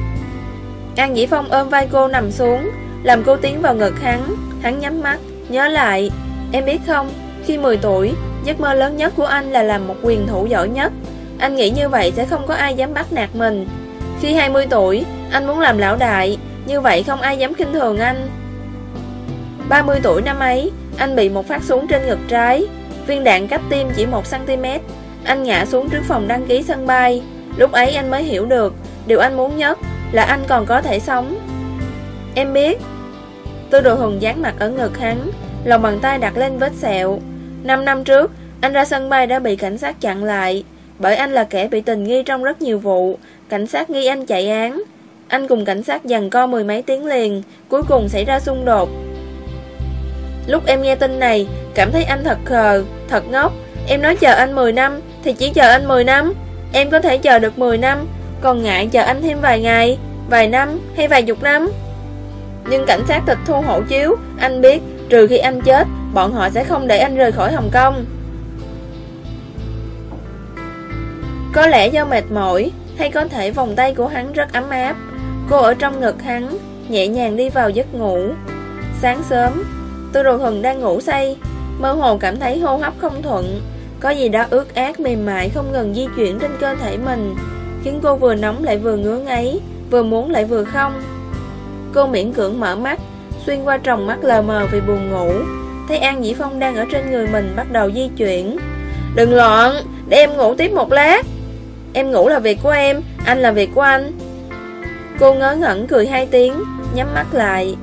An Dĩ Phong ôm vai cô nằm xuống, Làm cô tiến vào ngực hắn. Hắn nhắm mắt, Nhớ lại, Em biết không, Khi 10 tuổi, Giấc mơ lớn nhất của anh là làm một quyền thủ giỏi nhất. Anh nghĩ như vậy sẽ không có ai dám bắt nạt mình. Khi 20 tuổi, Anh muốn làm lão đại, Như vậy không ai dám khinh thường anh. 30 tuổi năm ấy, Anh bị một phát súng trên ngực trái. Viên đạn cách tim chỉ 1cm Anh ngã xuống trước phòng đăng ký sân bay. Lúc ấy anh mới hiểu được, Điều anh muốn nhất là anh còn có thể sống. Em biết, Tư đồ hùng dán mặt ở ngực hắn, Lòng bàn tay đặt lên vết sẹo. 5 năm trước, Anh ra sân bay đã bị cảnh sát chặn lại, Bởi anh là kẻ bị tình nghi trong rất nhiều vụ. Cảnh sát nghi anh chạy án. Anh cùng cảnh sát dằn co mười mấy tiếng liền, Cuối cùng xảy ra xung đột. Lúc em nghe tin này Cảm thấy anh thật khờ, thật ngốc. Em nói chờ anh 10 năm Thì chỉ chờ anh 10 năm. Em có thể chờ được 10 năm Còn ngại chờ anh thêm vài ngày Vài năm hay vài chục năm. Nhưng cảnh sát tịch thu hộ chiếu Anh biết trừ khi anh chết Bọn họ sẽ không để anh rời khỏi Hồng Kông. Có lẽ do mệt mỏi Hay có thể vòng tay của hắn rất ấm áp. Cô ở trong ngực hắn Nhẹ nhàng đi vào giấc ngủ. Sáng sớm tôi đồ thuần đang ngủ say. Mơ hồ cảm thấy hô hấp không thuận. Có gì đó ướt át, mềm mại, không ngừng di chuyển trên cơ thể mình, Khiến cô vừa nóng lại vừa ngứa ngáy, Vừa muốn lại vừa không Cô miễn cưỡng mở mắt, Xuyên qua tròng mắt lờ mờ vì buồn ngủ. Thấy An Dĩ Phong đang ở trên người mình bắt đầu di chuyển. Đừng loạn, Để em ngủ tiếp một lát. Em ngủ là việc của em, Anh là việc của anh. Cô ngớ ngẩn cười hai tiếng, Nhắm mắt lại.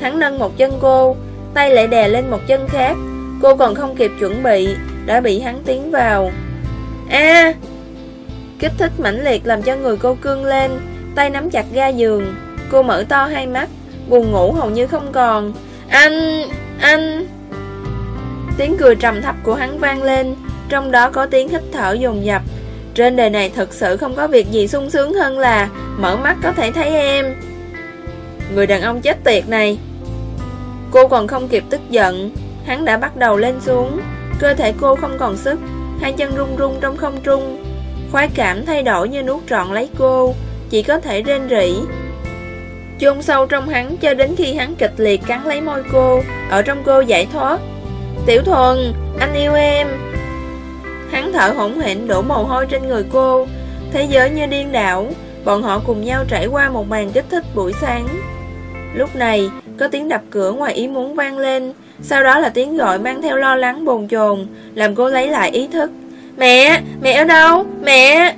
Hắn nâng một chân cô Tay lại đè lên một chân khác. Cô còn không kịp chuẩn bị Đã bị hắn tiến vào. A! Kích thích mãnh liệt làm cho người cô cương lên Tay nắm chặt ga giường. Cô mở to hai mắt Buồn ngủ hầu như không còn. Anh, anh! Tiếng cười trầm thấp của hắn vang lên Trong đó có tiếng hít thở dồn dập. Trên đời này thật sự không có việc gì sung sướng hơn là Mở mắt có thể thấy em. Người đàn ông chết tiệt này Cô còn không kịp tức giận Hắn đã bắt đầu lên xuống. Cơ thể cô không còn sức Hai chân run run trong không trung. Khoái cảm thay đổi như nuốt trọn lấy cô Chỉ có thể rên rỉ. Chôn sâu trong hắn cho đến khi hắn kịch liệt cắn lấy môi cô Ở trong cô giải thoát. Tiểu thuần, anh yêu em. Hắn thở hổn hển đổ mồ hôi trên người cô. Thế giới như điên đảo Bọn họ cùng nhau trải qua một màn kích thích buổi sáng. Lúc này có tiếng đập cửa ngoài ý muốn vang lên. Sau đó là tiếng gọi mang theo lo lắng bồn chồn Làm cô lấy lại ý thức. Mẹ, mẹ ở đâu, mẹ!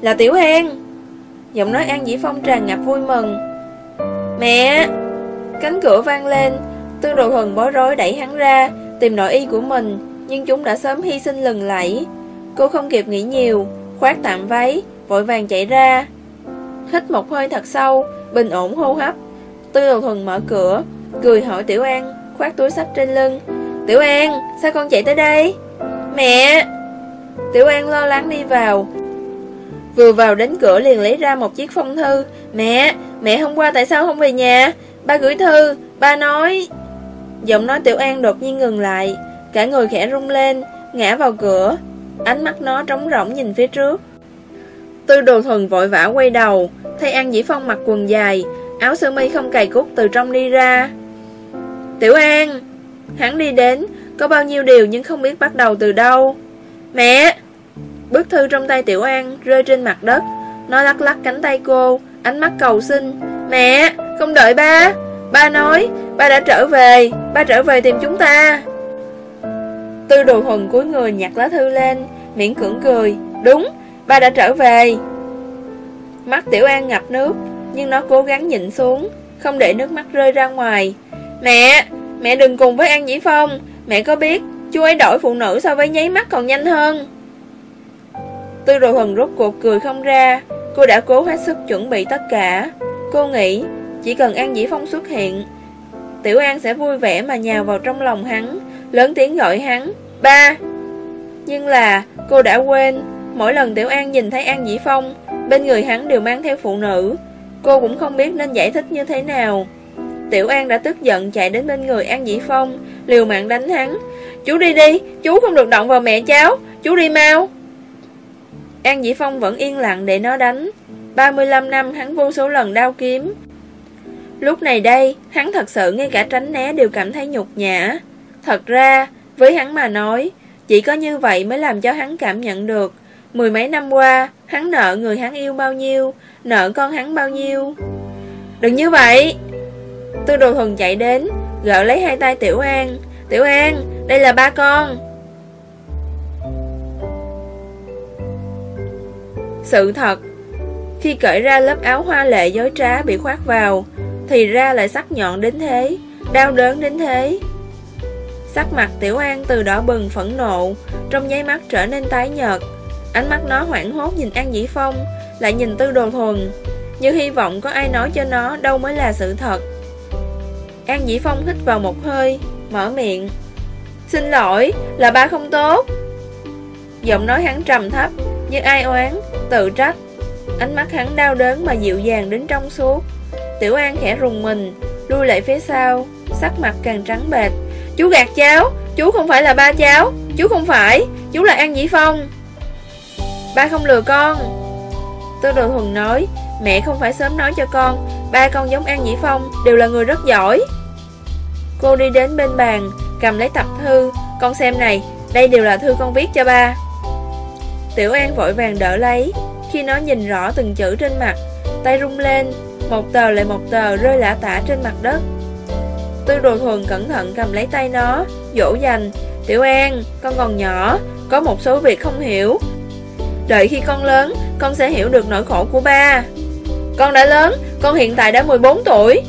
Là Tiểu An. Giọng nói An Dĩ Phong tràn ngập vui mừng. Mẹ! Cánh cửa vang lên. Tương đồ thuần bối rối đẩy hắn ra Tìm nội y của mình Nhưng chúng đã sớm hy sinh lừng lẫy. Cô không kịp nghĩ nhiều Khoát tạm váy Vội vàng chạy ra. Hít một hơi thật sâu Bình ổn hô hấp. Tư đồ thuần mở cửa Cười hỏi Tiểu An Khoát túi sách trên lưng. Tiểu An sao con chạy tới đây? Mẹ! Tiểu An lo lắng đi vào. Vừa vào đến cửa liền lấy ra một chiếc phong thư. Mẹ, mẹ hôm qua tại sao không về nhà? Ba gửi thư, ba nói. Giọng nói Tiểu An đột nhiên ngừng lại. Cả người khẽ rung lên Ngã vào cửa. Ánh mắt nó trống rỗng nhìn phía trước. Tư đồ thuần vội vã quay đầu Thấy An Dĩ Phong mặc quần dài Áo sơ mi không cài cúc từ trong đi ra. Tiểu An, Hắn đi đến, Có bao nhiêu điều nhưng không biết bắt đầu từ đâu. Mẹ, Bức thư trong tay Tiểu An rơi trên mặt đất. Nó lắc lắc cánh tay cô, Ánh mắt cầu xin. Mẹ, không đợi ba. Ba nói, ba đã trở về, Ba trở về tìm chúng ta. Tư đồ thuần cuối người nhặt lá thư lên, Miễn cưỡng cười. Đúng, ba đã trở về. Mắt Tiểu An ngập nước. Nhưng nó cố gắng nhịn xuống, Không để nước mắt rơi ra ngoài. Mẹ Mẹ đừng cùng với An Dĩ Phong. Mẹ có biết, Chú ấy đổi phụ nữ so với nháy mắt còn nhanh hơn. Tư đồ thuần rốt cuộc cười không ra. Cô đã cố hết sức chuẩn bị tất cả. Cô nghĩ, Chỉ cần An Dĩ Phong xuất hiện, Tiểu An sẽ vui vẻ mà nhào vào trong lòng hắn, Lớn tiếng gọi hắn, Ba! Nhưng là, cô đã quên, Mỗi lần Tiểu An nhìn thấy An Dĩ Phong, Bên người hắn đều mang theo phụ nữ. Cô cũng không biết nên giải thích như thế nào. Tiểu An đã tức giận chạy đến bên người An Dĩ Phong Liều mạng đánh hắn. Chú đi đi, chú không được động vào mẹ cháu Chú đi mau. An Dĩ Phong vẫn yên lặng để nó đánh. 35 năm hắn vô số lần đau kiếm. Lúc này đây Hắn thật sự ngay cả tránh né đều cảm thấy nhục nhã. Thật ra Với hắn mà nói Chỉ có như vậy mới làm cho hắn cảm nhận được Mười mấy năm qua, Hắn nợ người hắn yêu bao nhiêu, Nợ con hắn bao nhiêu? Đừng như vậy. Tư đồ thuần chạy đến, Gỡ lấy hai tay Tiểu An. Tiểu An, Đây là ba con. Sự thật, Khi cởi ra lớp áo hoa lệ dối trá bị khoác vào, Thì ra lại sắc nhọn đến thế, Đau đớn đến thế. Sắc mặt Tiểu An từ đỏ bừng, phẫn nộ, Trong nháy mắt trở nên tái nhợt. Ánh mắt nó hoảng hốt nhìn An Dĩ Phong Lại nhìn Tư Đồ Thuần Như hy vọng có ai nói cho nó đâu mới là sự thật. An Dĩ Phong hít vào một hơi Mở miệng. Xin lỗi, là ba không tốt. Giọng nói hắn trầm thấp Như ai oán, tự trách. Ánh mắt hắn đau đớn mà dịu dàng đến trong suốt. Tiểu An khẽ rùng mình Lui lại phía sau Sắc mặt càng trắng bệch. Chú gạt cháu Chú không phải là ba cháu Chú không phải Chú là An Dĩ Phong. Ba không lừa con. Tư đồ thuần nói Mẹ không phải sớm nói cho con. Ba con giống An Dĩ Phong Đều là người rất giỏi. Cô đi đến bên bàn Cầm lấy tập thư. Con xem này Đây đều là thư con viết cho ba. Tiểu An vội vàng đỡ lấy. Khi nó nhìn rõ từng chữ trên mặt Tay rung lên. Một tờ lại một tờ rơi lả tả trên mặt đất. Tư đồ thuần cẩn thận cầm lấy tay nó Dỗ dành. Tiểu An, con còn nhỏ Có một số việc không hiểu. Đợi khi con lớn, Con sẽ hiểu được nỗi khổ của ba. Con đã lớn, Con hiện tại đã 14 tuổi.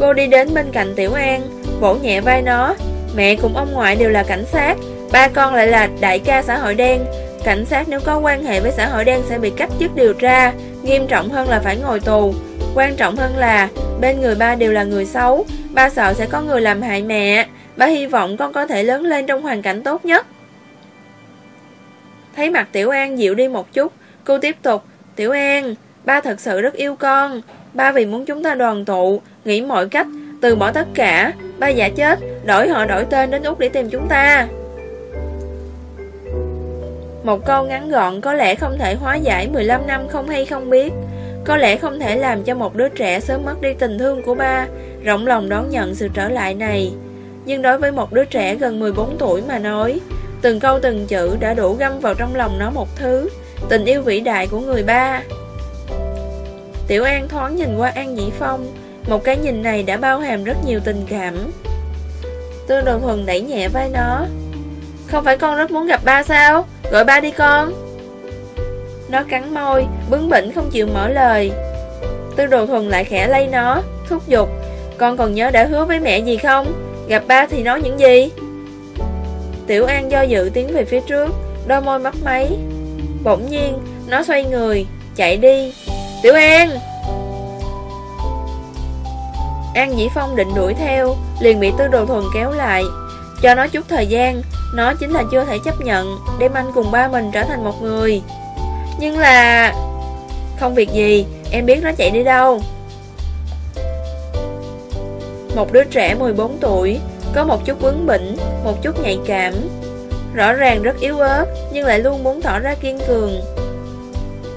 Cô đi đến bên cạnh Tiểu An, Vỗ nhẹ vai nó. Mẹ cùng ông ngoại đều là cảnh sát. Ba con lại là đại ca xã hội đen. Cảnh sát nếu có quan hệ với xã hội đen sẽ bị cách chức điều tra, Nghiêm trọng hơn là phải ngồi tù. Quan trọng hơn là, Bên người ba đều là người xấu. Ba sợ sẽ có người làm hại mẹ. Ba hy vọng con có thể lớn lên trong hoàn cảnh tốt nhất. Thấy mặt Tiểu An dịu đi một chút. Cô tiếp tục, Tiểu An, Ba thật sự rất yêu con. Ba vì muốn chúng ta đoàn tụ, Nghĩ mọi cách, Từ bỏ tất cả. Ba giả chết, Đổi họ đổi tên đến Úc để tìm chúng ta. Một câu ngắn gọn có lẽ không thể hóa giải 15 năm không hay không biết. Có lẽ không thể làm cho một đứa trẻ sớm mất đi tình thương của ba, Rộng lòng đón nhận sự trở lại này. Nhưng đối với một đứa trẻ gần 14 tuổi mà nói Từng câu từng chữ đã đủ găm vào trong lòng nó một thứ. Tình yêu vĩ đại của người ba. Tiểu An thoáng nhìn qua An Dĩ Phong. Một cái nhìn này đã bao hàm rất nhiều tình cảm. Tương Đồ Thuần đẩy nhẹ vai nó. Không phải con rất muốn gặp ba sao? Gọi ba đi con. Nó cắn môi, Bướng bỉnh không chịu mở lời. Tư Đồ Thuần lại khẽ lay nó, Thúc giục. Con còn nhớ đã hứa với mẹ gì không? Gặp ba thì nói những gì? Tiểu An do dự tiến về phía trước. Đôi môi mắt máy. Bỗng nhiên, Nó xoay người, Chạy đi. Tiểu An! An Dĩ Phong định đuổi theo, Liền bị tư đồ thuần kéo lại. Cho nó chút thời gian, Nó chính là chưa thể chấp nhận, Đem anh cùng ba mình trở thành một người. Nhưng là, Không việc gì, Em biết nó chạy đi đâu. Một đứa trẻ 14 tuổi có một chút bướng bỉnh, Một chút nhạy cảm. Rõ ràng rất yếu ớt, Nhưng lại luôn muốn tỏ ra kiên cường.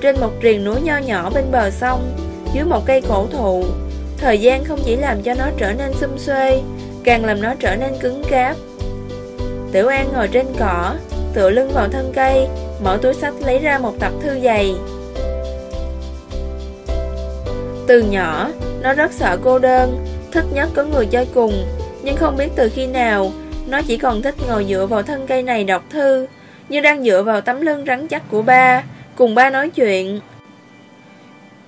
Trên một triền núi nho nhỏ bên bờ sông, Dưới một cây cổ thụ, Thời gian không chỉ làm cho nó trở nên xum xuê, Càng làm nó trở nên cứng cáp. Tiểu An ngồi trên cỏ, Tựa lưng vào thân cây, Mở túi sách lấy ra một tập thư dày. Từ nhỏ, Nó rất sợ cô đơn, Thích nhất có người chơi cùng nhưng không biết từ khi nào Nó chỉ còn thích ngồi dựa vào thân cây này đọc thư Như đang dựa vào tấm lưng rắn chắc của ba cùng ba nói chuyện.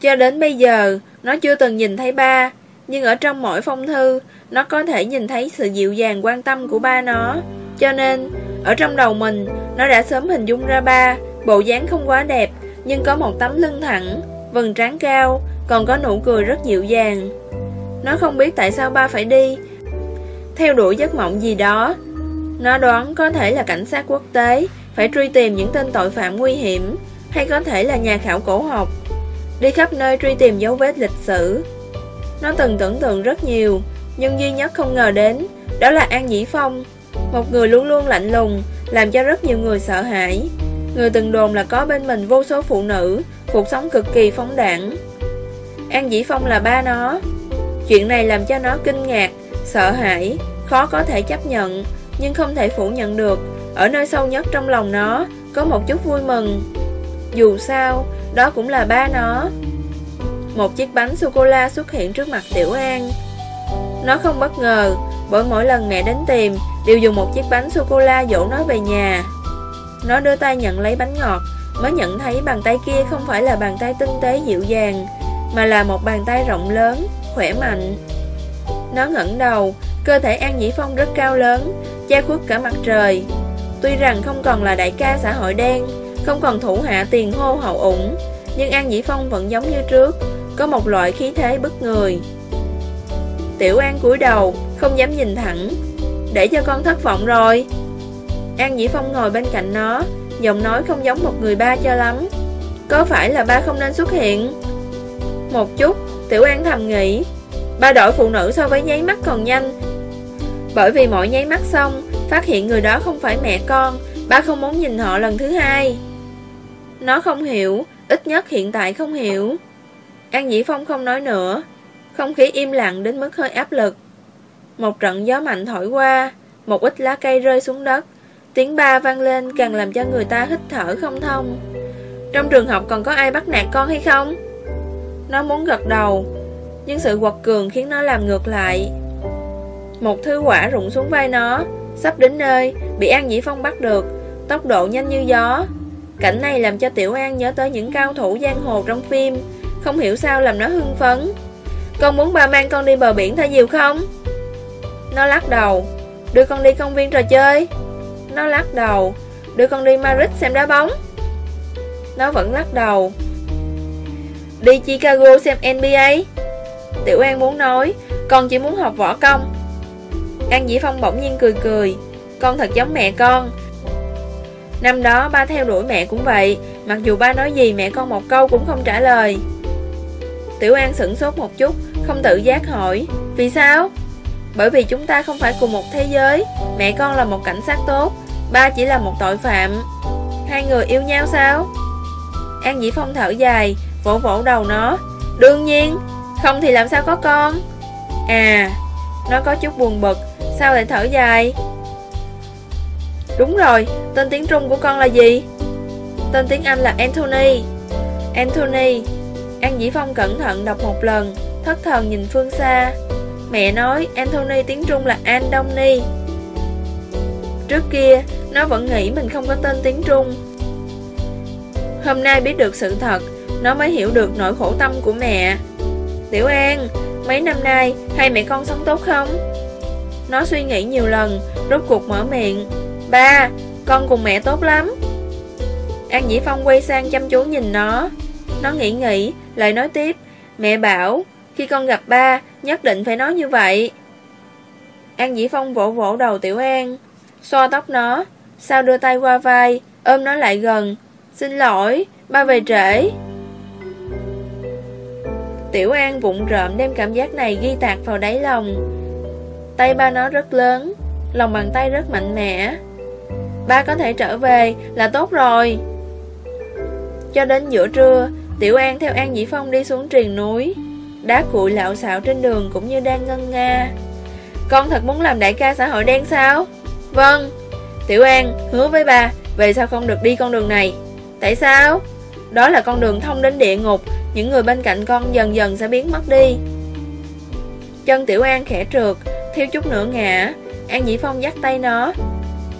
Cho đến bây giờ, nó chưa từng nhìn thấy ba, nhưng ở trong mỗi phong thư, nó có thể nhìn thấy sự dịu dàng quan tâm của ba nó. Cho nên, ở trong đầu mình, nó đã sớm hình dung ra ba, bộ dáng không quá đẹp, nhưng có một tấm lưng thẳng, vầng trán cao, còn có nụ cười rất dịu dàng. Nó không biết tại sao ba phải đi, theo đuổi giấc mộng gì đó. Nó đoán có thể là cảnh sát quốc tế, phải truy tìm những tên tội phạm nguy hiểm, hay có thể là nhà khảo cổ học, đi khắp nơi truy tìm dấu vết lịch sử. Nó từng tưởng tượng rất nhiều, nhưng duy nhất không ngờ đến, đó là An Dĩ Phong, một người luôn luôn lạnh lùng, làm cho rất nhiều người sợ hãi. Người từng đồn là có bên mình vô số phụ nữ, cuộc sống cực kỳ phóng đảng. An Dĩ Phong là ba nó. Chuyện này làm cho nó kinh ngạc, sợ hãi, khó có thể chấp nhận, nhưng không thể phủ nhận được, ở nơi sâu nhất trong lòng nó, có một chút vui mừng. Dù sao, đó cũng là ba nó. Một chiếc bánh sô-cô-la xuất hiện trước mặt Tiểu An. Nó không bất ngờ Bởi mỗi lần mẹ đến tìm Đều dùng một chiếc bánh sô-cô-la dỗ nó về nhà. Nó đưa tay nhận lấy bánh ngọt Mới nhận thấy bàn tay kia không phải là bàn tay tinh tế dịu dàng Mà là một bàn tay rộng lớn, khỏe mạnh nó ngẩng đầu, Cơ thể An Nhĩ Phong rất cao lớn, Che khuất cả mặt trời. Tuy rằng không còn là đại ca xã hội đen, không còn thủ hạ tiền hô hậu ủng, Nhưng An Nhĩ Phong vẫn giống như trước, Có một loại khí thế bức người. Tiểu An cúi đầu, Không dám nhìn thẳng. Để cho con thất vọng rồi. An Nhĩ Phong ngồi bên cạnh nó, Giọng nói không giống một người ba cho lắm. Có phải là ba không nên xuất hiện? Một chút, Tiểu An thầm nghĩ. Ba đổi phụ nữ so với nháy mắt còn nhanh Bởi vì mỗi nháy mắt xong Phát hiện người đó không phải mẹ con Ba không muốn nhìn họ lần thứ hai nó không hiểu, ít nhất hiện tại không hiểu. An Dĩ Phong không nói nữa. Không khí im lặng đến mức hơi áp lực. Một trận gió mạnh thổi qua, một ít lá cây rơi xuống đất. Tiếng ba vang lên càng làm cho người ta hít thở không thông. Trong trường học còn có ai bắt nạt con hay không? Nó muốn gật đầu, nhưng sự quật cường khiến nó làm ngược lại. Một thứ quả rụng xuống vai nó, sắp đến nơi, bị An Dĩ Phong bắt được, tốc độ nhanh như gió, Cảnh này làm cho Tiểu An nhớ tới những cao thủ giang hồ trong phim Không hiểu sao làm nó hưng phấn. Con muốn ba mang con đi bờ biển thay diều không? Nó lắc đầu. Đưa con đi công viên trò chơi. Nó lắc đầu. Đưa con đi Madrid xem đá bóng. Nó vẫn lắc đầu. Đi Chicago xem NBA Tiểu An muốn nói, Con chỉ muốn học võ công An Dĩ Phong bỗng nhiên cười cười, Con thật giống mẹ con Năm đó ba theo đuổi mẹ cũng vậy, Mặc dù ba nói gì mẹ con một câu cũng không trả lời Tiểu An sửng sốt một chút, Không tự giác hỏi, Vì sao? Bởi vì chúng ta không phải cùng một thế giới, Mẹ con là một cảnh sát tốt, Ba chỉ là một tội phạm Hai người yêu nhau sao? An Dĩ Phong thở dài, Vỗ vỗ đầu nó, Đương nhiên không thì làm sao có con? À Nó có chút buồn bực. Sao lại thở dài? Đúng rồi, Tên tiếng Trung của con là gì? Tên tiếng Anh là Anthony. Anthony, An Dĩ Phong cẩn thận đọc một lần, Thất thần nhìn phương xa. Mẹ nói, Anthony tiếng Trung là Andoni. Trước kia, Nó vẫn nghĩ mình không có tên tiếng Trung. Hôm nay biết được sự thật, Nó mới hiểu được nỗi khổ tâm của mẹ. Tiểu An, Mấy năm nay hai mẹ con sống tốt không? Nó suy nghĩ nhiều lần, Rốt cuộc mở miệng. Ba, Con cùng mẹ tốt lắm. An Dĩ Phong quay sang chăm chú nhìn nó. Nó nghĩ nghĩ, Lại nói tiếp. Mẹ bảo, Khi con gặp ba, Nhất định phải nói như vậy. An Dĩ Phong vỗ vỗ đầu Tiểu An, Xoa tóc nó. Sau đưa tay qua vai, Ôm nó lại gần. Xin lỗi, Ba về trễ. Tiểu An vụng rợm đem cảm giác này ghi tạc vào đáy lòng. Tay ba nó rất lớn, Lòng bàn tay rất mạnh mẽ. Ba có thể trở về là tốt rồi. Cho đến giữa trưa, Tiểu An theo An Dĩ Phong đi xuống triền núi. Đá cuội lạo xạo trên đường cũng như đang ngân nga. Con thật muốn làm đại ca xã hội đen sao? Vâng. Tiểu An hứa với ba, Về sao không được đi con đường này. Tại sao? Đó là con đường thông đến địa ngục. Những người bên cạnh con dần dần sẽ biến mất đi. Chân Tiểu An khẽ trượt, Thiếu chút nữa ngã. An Dĩ Phong dắt tay nó.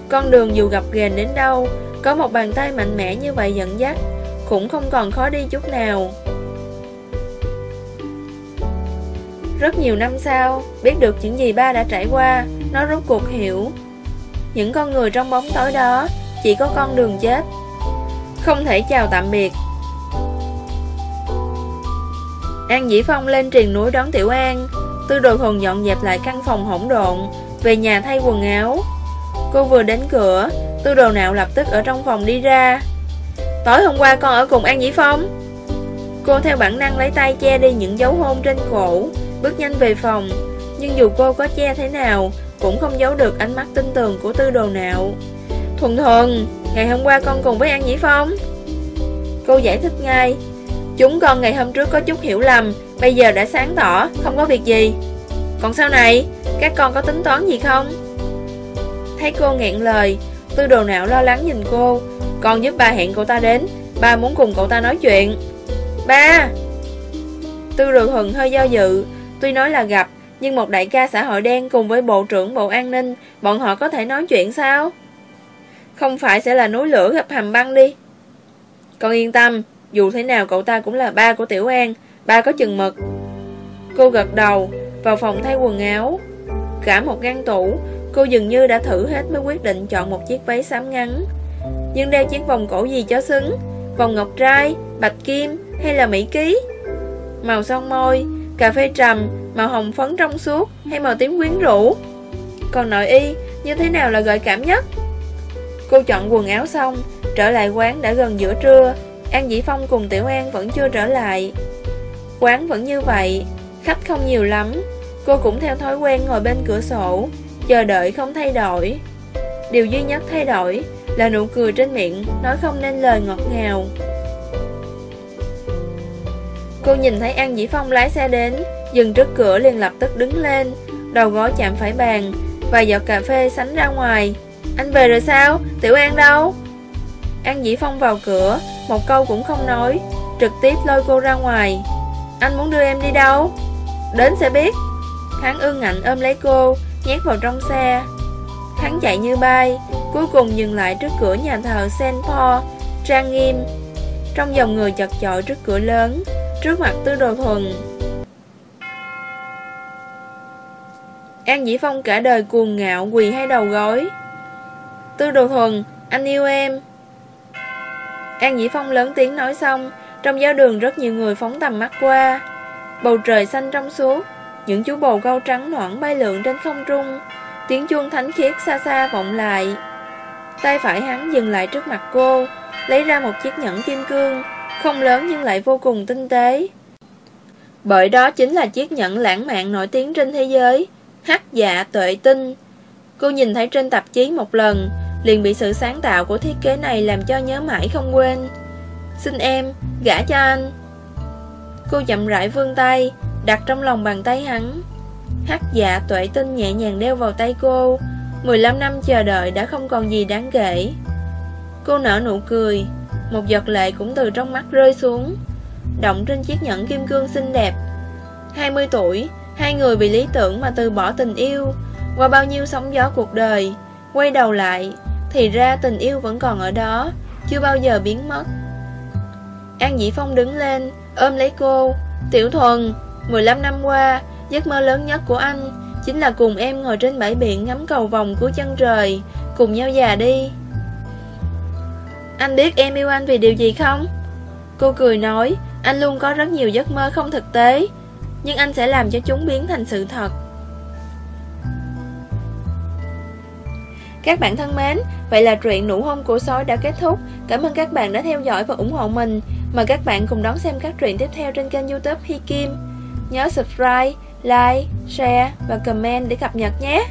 Con đường dù gặp ghềnh đến đâu, Có một bàn tay mạnh mẽ như vậy dẫn dắt, Cũng không còn khó đi chút nào. Rất nhiều năm sau, Biết được những gì ba đã trải qua, Nó rốt cuộc hiểu. Những con người trong bóng tối đó, Chỉ có con đường chết. Không thể chào tạm biệt. An Dĩ Phong lên triền núi đón Tiểu An. Tư đồ thuần dọn dẹp lại căn phòng hỗn độn, Về nhà thay quần áo. Cô vừa đến cửa, Tư đồ nạo lập tức ở trong phòng đi ra. Tối hôm qua con ở cùng An Dĩ Phong. Cô theo bản năng lấy tay che đi những dấu hôn trên cổ, Bước nhanh về phòng. Nhưng dù cô có che thế nào, Cũng không giấu được ánh mắt tinh tường của tư đồ nạo Thuần thuần, Ngày hôm qua con cùng với An Dĩ Phong? Cô giải thích ngay Chúng con ngày hôm trước có chút hiểu lầm, Bây giờ đã sáng tỏ, Không có việc gì. Còn sau này, Các con có tính toán gì không? Thấy cô nghẹn lời, Tư đồ não lo lắng nhìn cô. Con giúp ba hẹn cậu ta đến Ba muốn cùng cậu ta nói chuyện. Ba! Tư đồ hừng hơi do dự, Tuy nói là gặp, Nhưng một đại ca xã hội đen cùng với bộ trưởng bộ an ninh, Bọn họ có thể nói chuyện sao? Không phải sẽ là núi lửa gặp hầm băng đi. Con yên tâm dù thế nào cậu ta cũng là ba của Tiểu An Ba có chừng mực. Cô gật đầu Vào phòng thay quần áo. Cả một ngăn tủ Cô dường như đã thử hết mới quyết định chọn một chiếc váy xám ngắn. Nhưng đeo chiếc vòng cổ gì cho xứng? Vòng ngọc trai, bạch kim hay là mỹ ký? Màu son môi, cà phê trầm, màu hồng phấn trong suốt hay màu tím quyến rũ? Còn nội y, như thế nào là gợi cảm nhất? Cô chọn quần áo xong Trở lại quán đã gần giữa trưa. An Dĩ Phong cùng Tiểu An vẫn chưa trở lại. Quán vẫn như vậy, Khách không nhiều lắm. Cô cũng theo thói quen ngồi bên cửa sổ, Chờ đợi không thay đổi. Điều duy nhất thay đổi Là nụ cười trên miệng Nói không nên lời ngọt ngào. Cô nhìn thấy An Dĩ Phong lái xe đến, Dừng trước cửa liền lập tức đứng lên, Đầu gối chạm phải bàn Và giọt cà phê sánh ra ngoài. Anh về rồi sao? Tiểu An đâu? An Dĩ Phong vào cửa, Một câu cũng không nói, Trực tiếp lôi cô ra ngoài. Anh muốn đưa em đi đâu? Đến sẽ biết. Hắn ương ngạnh ôm lấy cô, Nhét vào trong xe. Hắn chạy như bay, Cuối cùng dừng lại trước cửa nhà thờ Saint Paul, Trang nghiêm. Trong dòng người chật chội trước cửa lớn, Trước mặt tư đồ thuần. An Dĩ Phong cả đời cuồng ngạo, quỳ hai đầu gối. Tư đồ thuần, Anh yêu em. An Dĩ Phong lớn tiếng nói xong, Trong giáo đường rất nhiều người phóng tầm mắt qua. Bầu trời xanh trong suốt, Những chú bồ câu trắng noãn bay lượn trên không trung, Tiếng chuông thánh khiết xa xa vọng lại. Tay phải hắn dừng lại trước mặt cô, Lấy ra một chiếc nhẫn kim cương, Không lớn nhưng lại vô cùng tinh tế. Bởi đó chính là chiếc nhẫn lãng mạn nổi tiếng trên thế giới, Hắc dạ tuệ tinh. Cô nhìn thấy trên tạp chí một lần Liền bị sự sáng tạo của thiết kế này làm cho nhớ mãi không quên. Xin em, gả cho anh. Cô chậm rãi vươn tay Đặt trong lòng bàn tay hắn. Hắc dạ tuệ tinh nhẹ nhàng đeo vào tay cô. 15 năm chờ đợi đã không còn gì đáng kể. Cô nở nụ cười Một giọt lệ cũng từ trong mắt rơi xuống. Động trên chiếc nhẫn kim cương xinh đẹp. 20 tuổi Hai người vì lý tưởng mà từ bỏ tình yêu. Qua bao nhiêu sóng gió cuộc đời Quay đầu lại thì ra tình yêu vẫn còn ở đó, Chưa bao giờ biến mất. An Dĩ Phong đứng lên, Ôm lấy cô. Tiểu Thuần 15 năm qua, Giấc mơ lớn nhất của anh Chính là cùng em ngồi trên bãi biển ngắm cầu vòng của chân trời, Cùng nhau già đi. Anh biết em yêu anh vì điều gì không? Cô cười nói, Anh luôn có rất nhiều giấc mơ không thực tế, Nhưng anh sẽ làm cho chúng biến thành sự thật. Các bạn thân mến, vậy là truyện Nụ hôn của sói đã kết thúc. Cảm ơn các bạn đã theo dõi và ủng hộ mình. Mời các bạn cùng đón xem các truyện tiếp theo trên kênh youtube Hi Kim. Nhớ subscribe, like, share và comment để cập nhật nhé.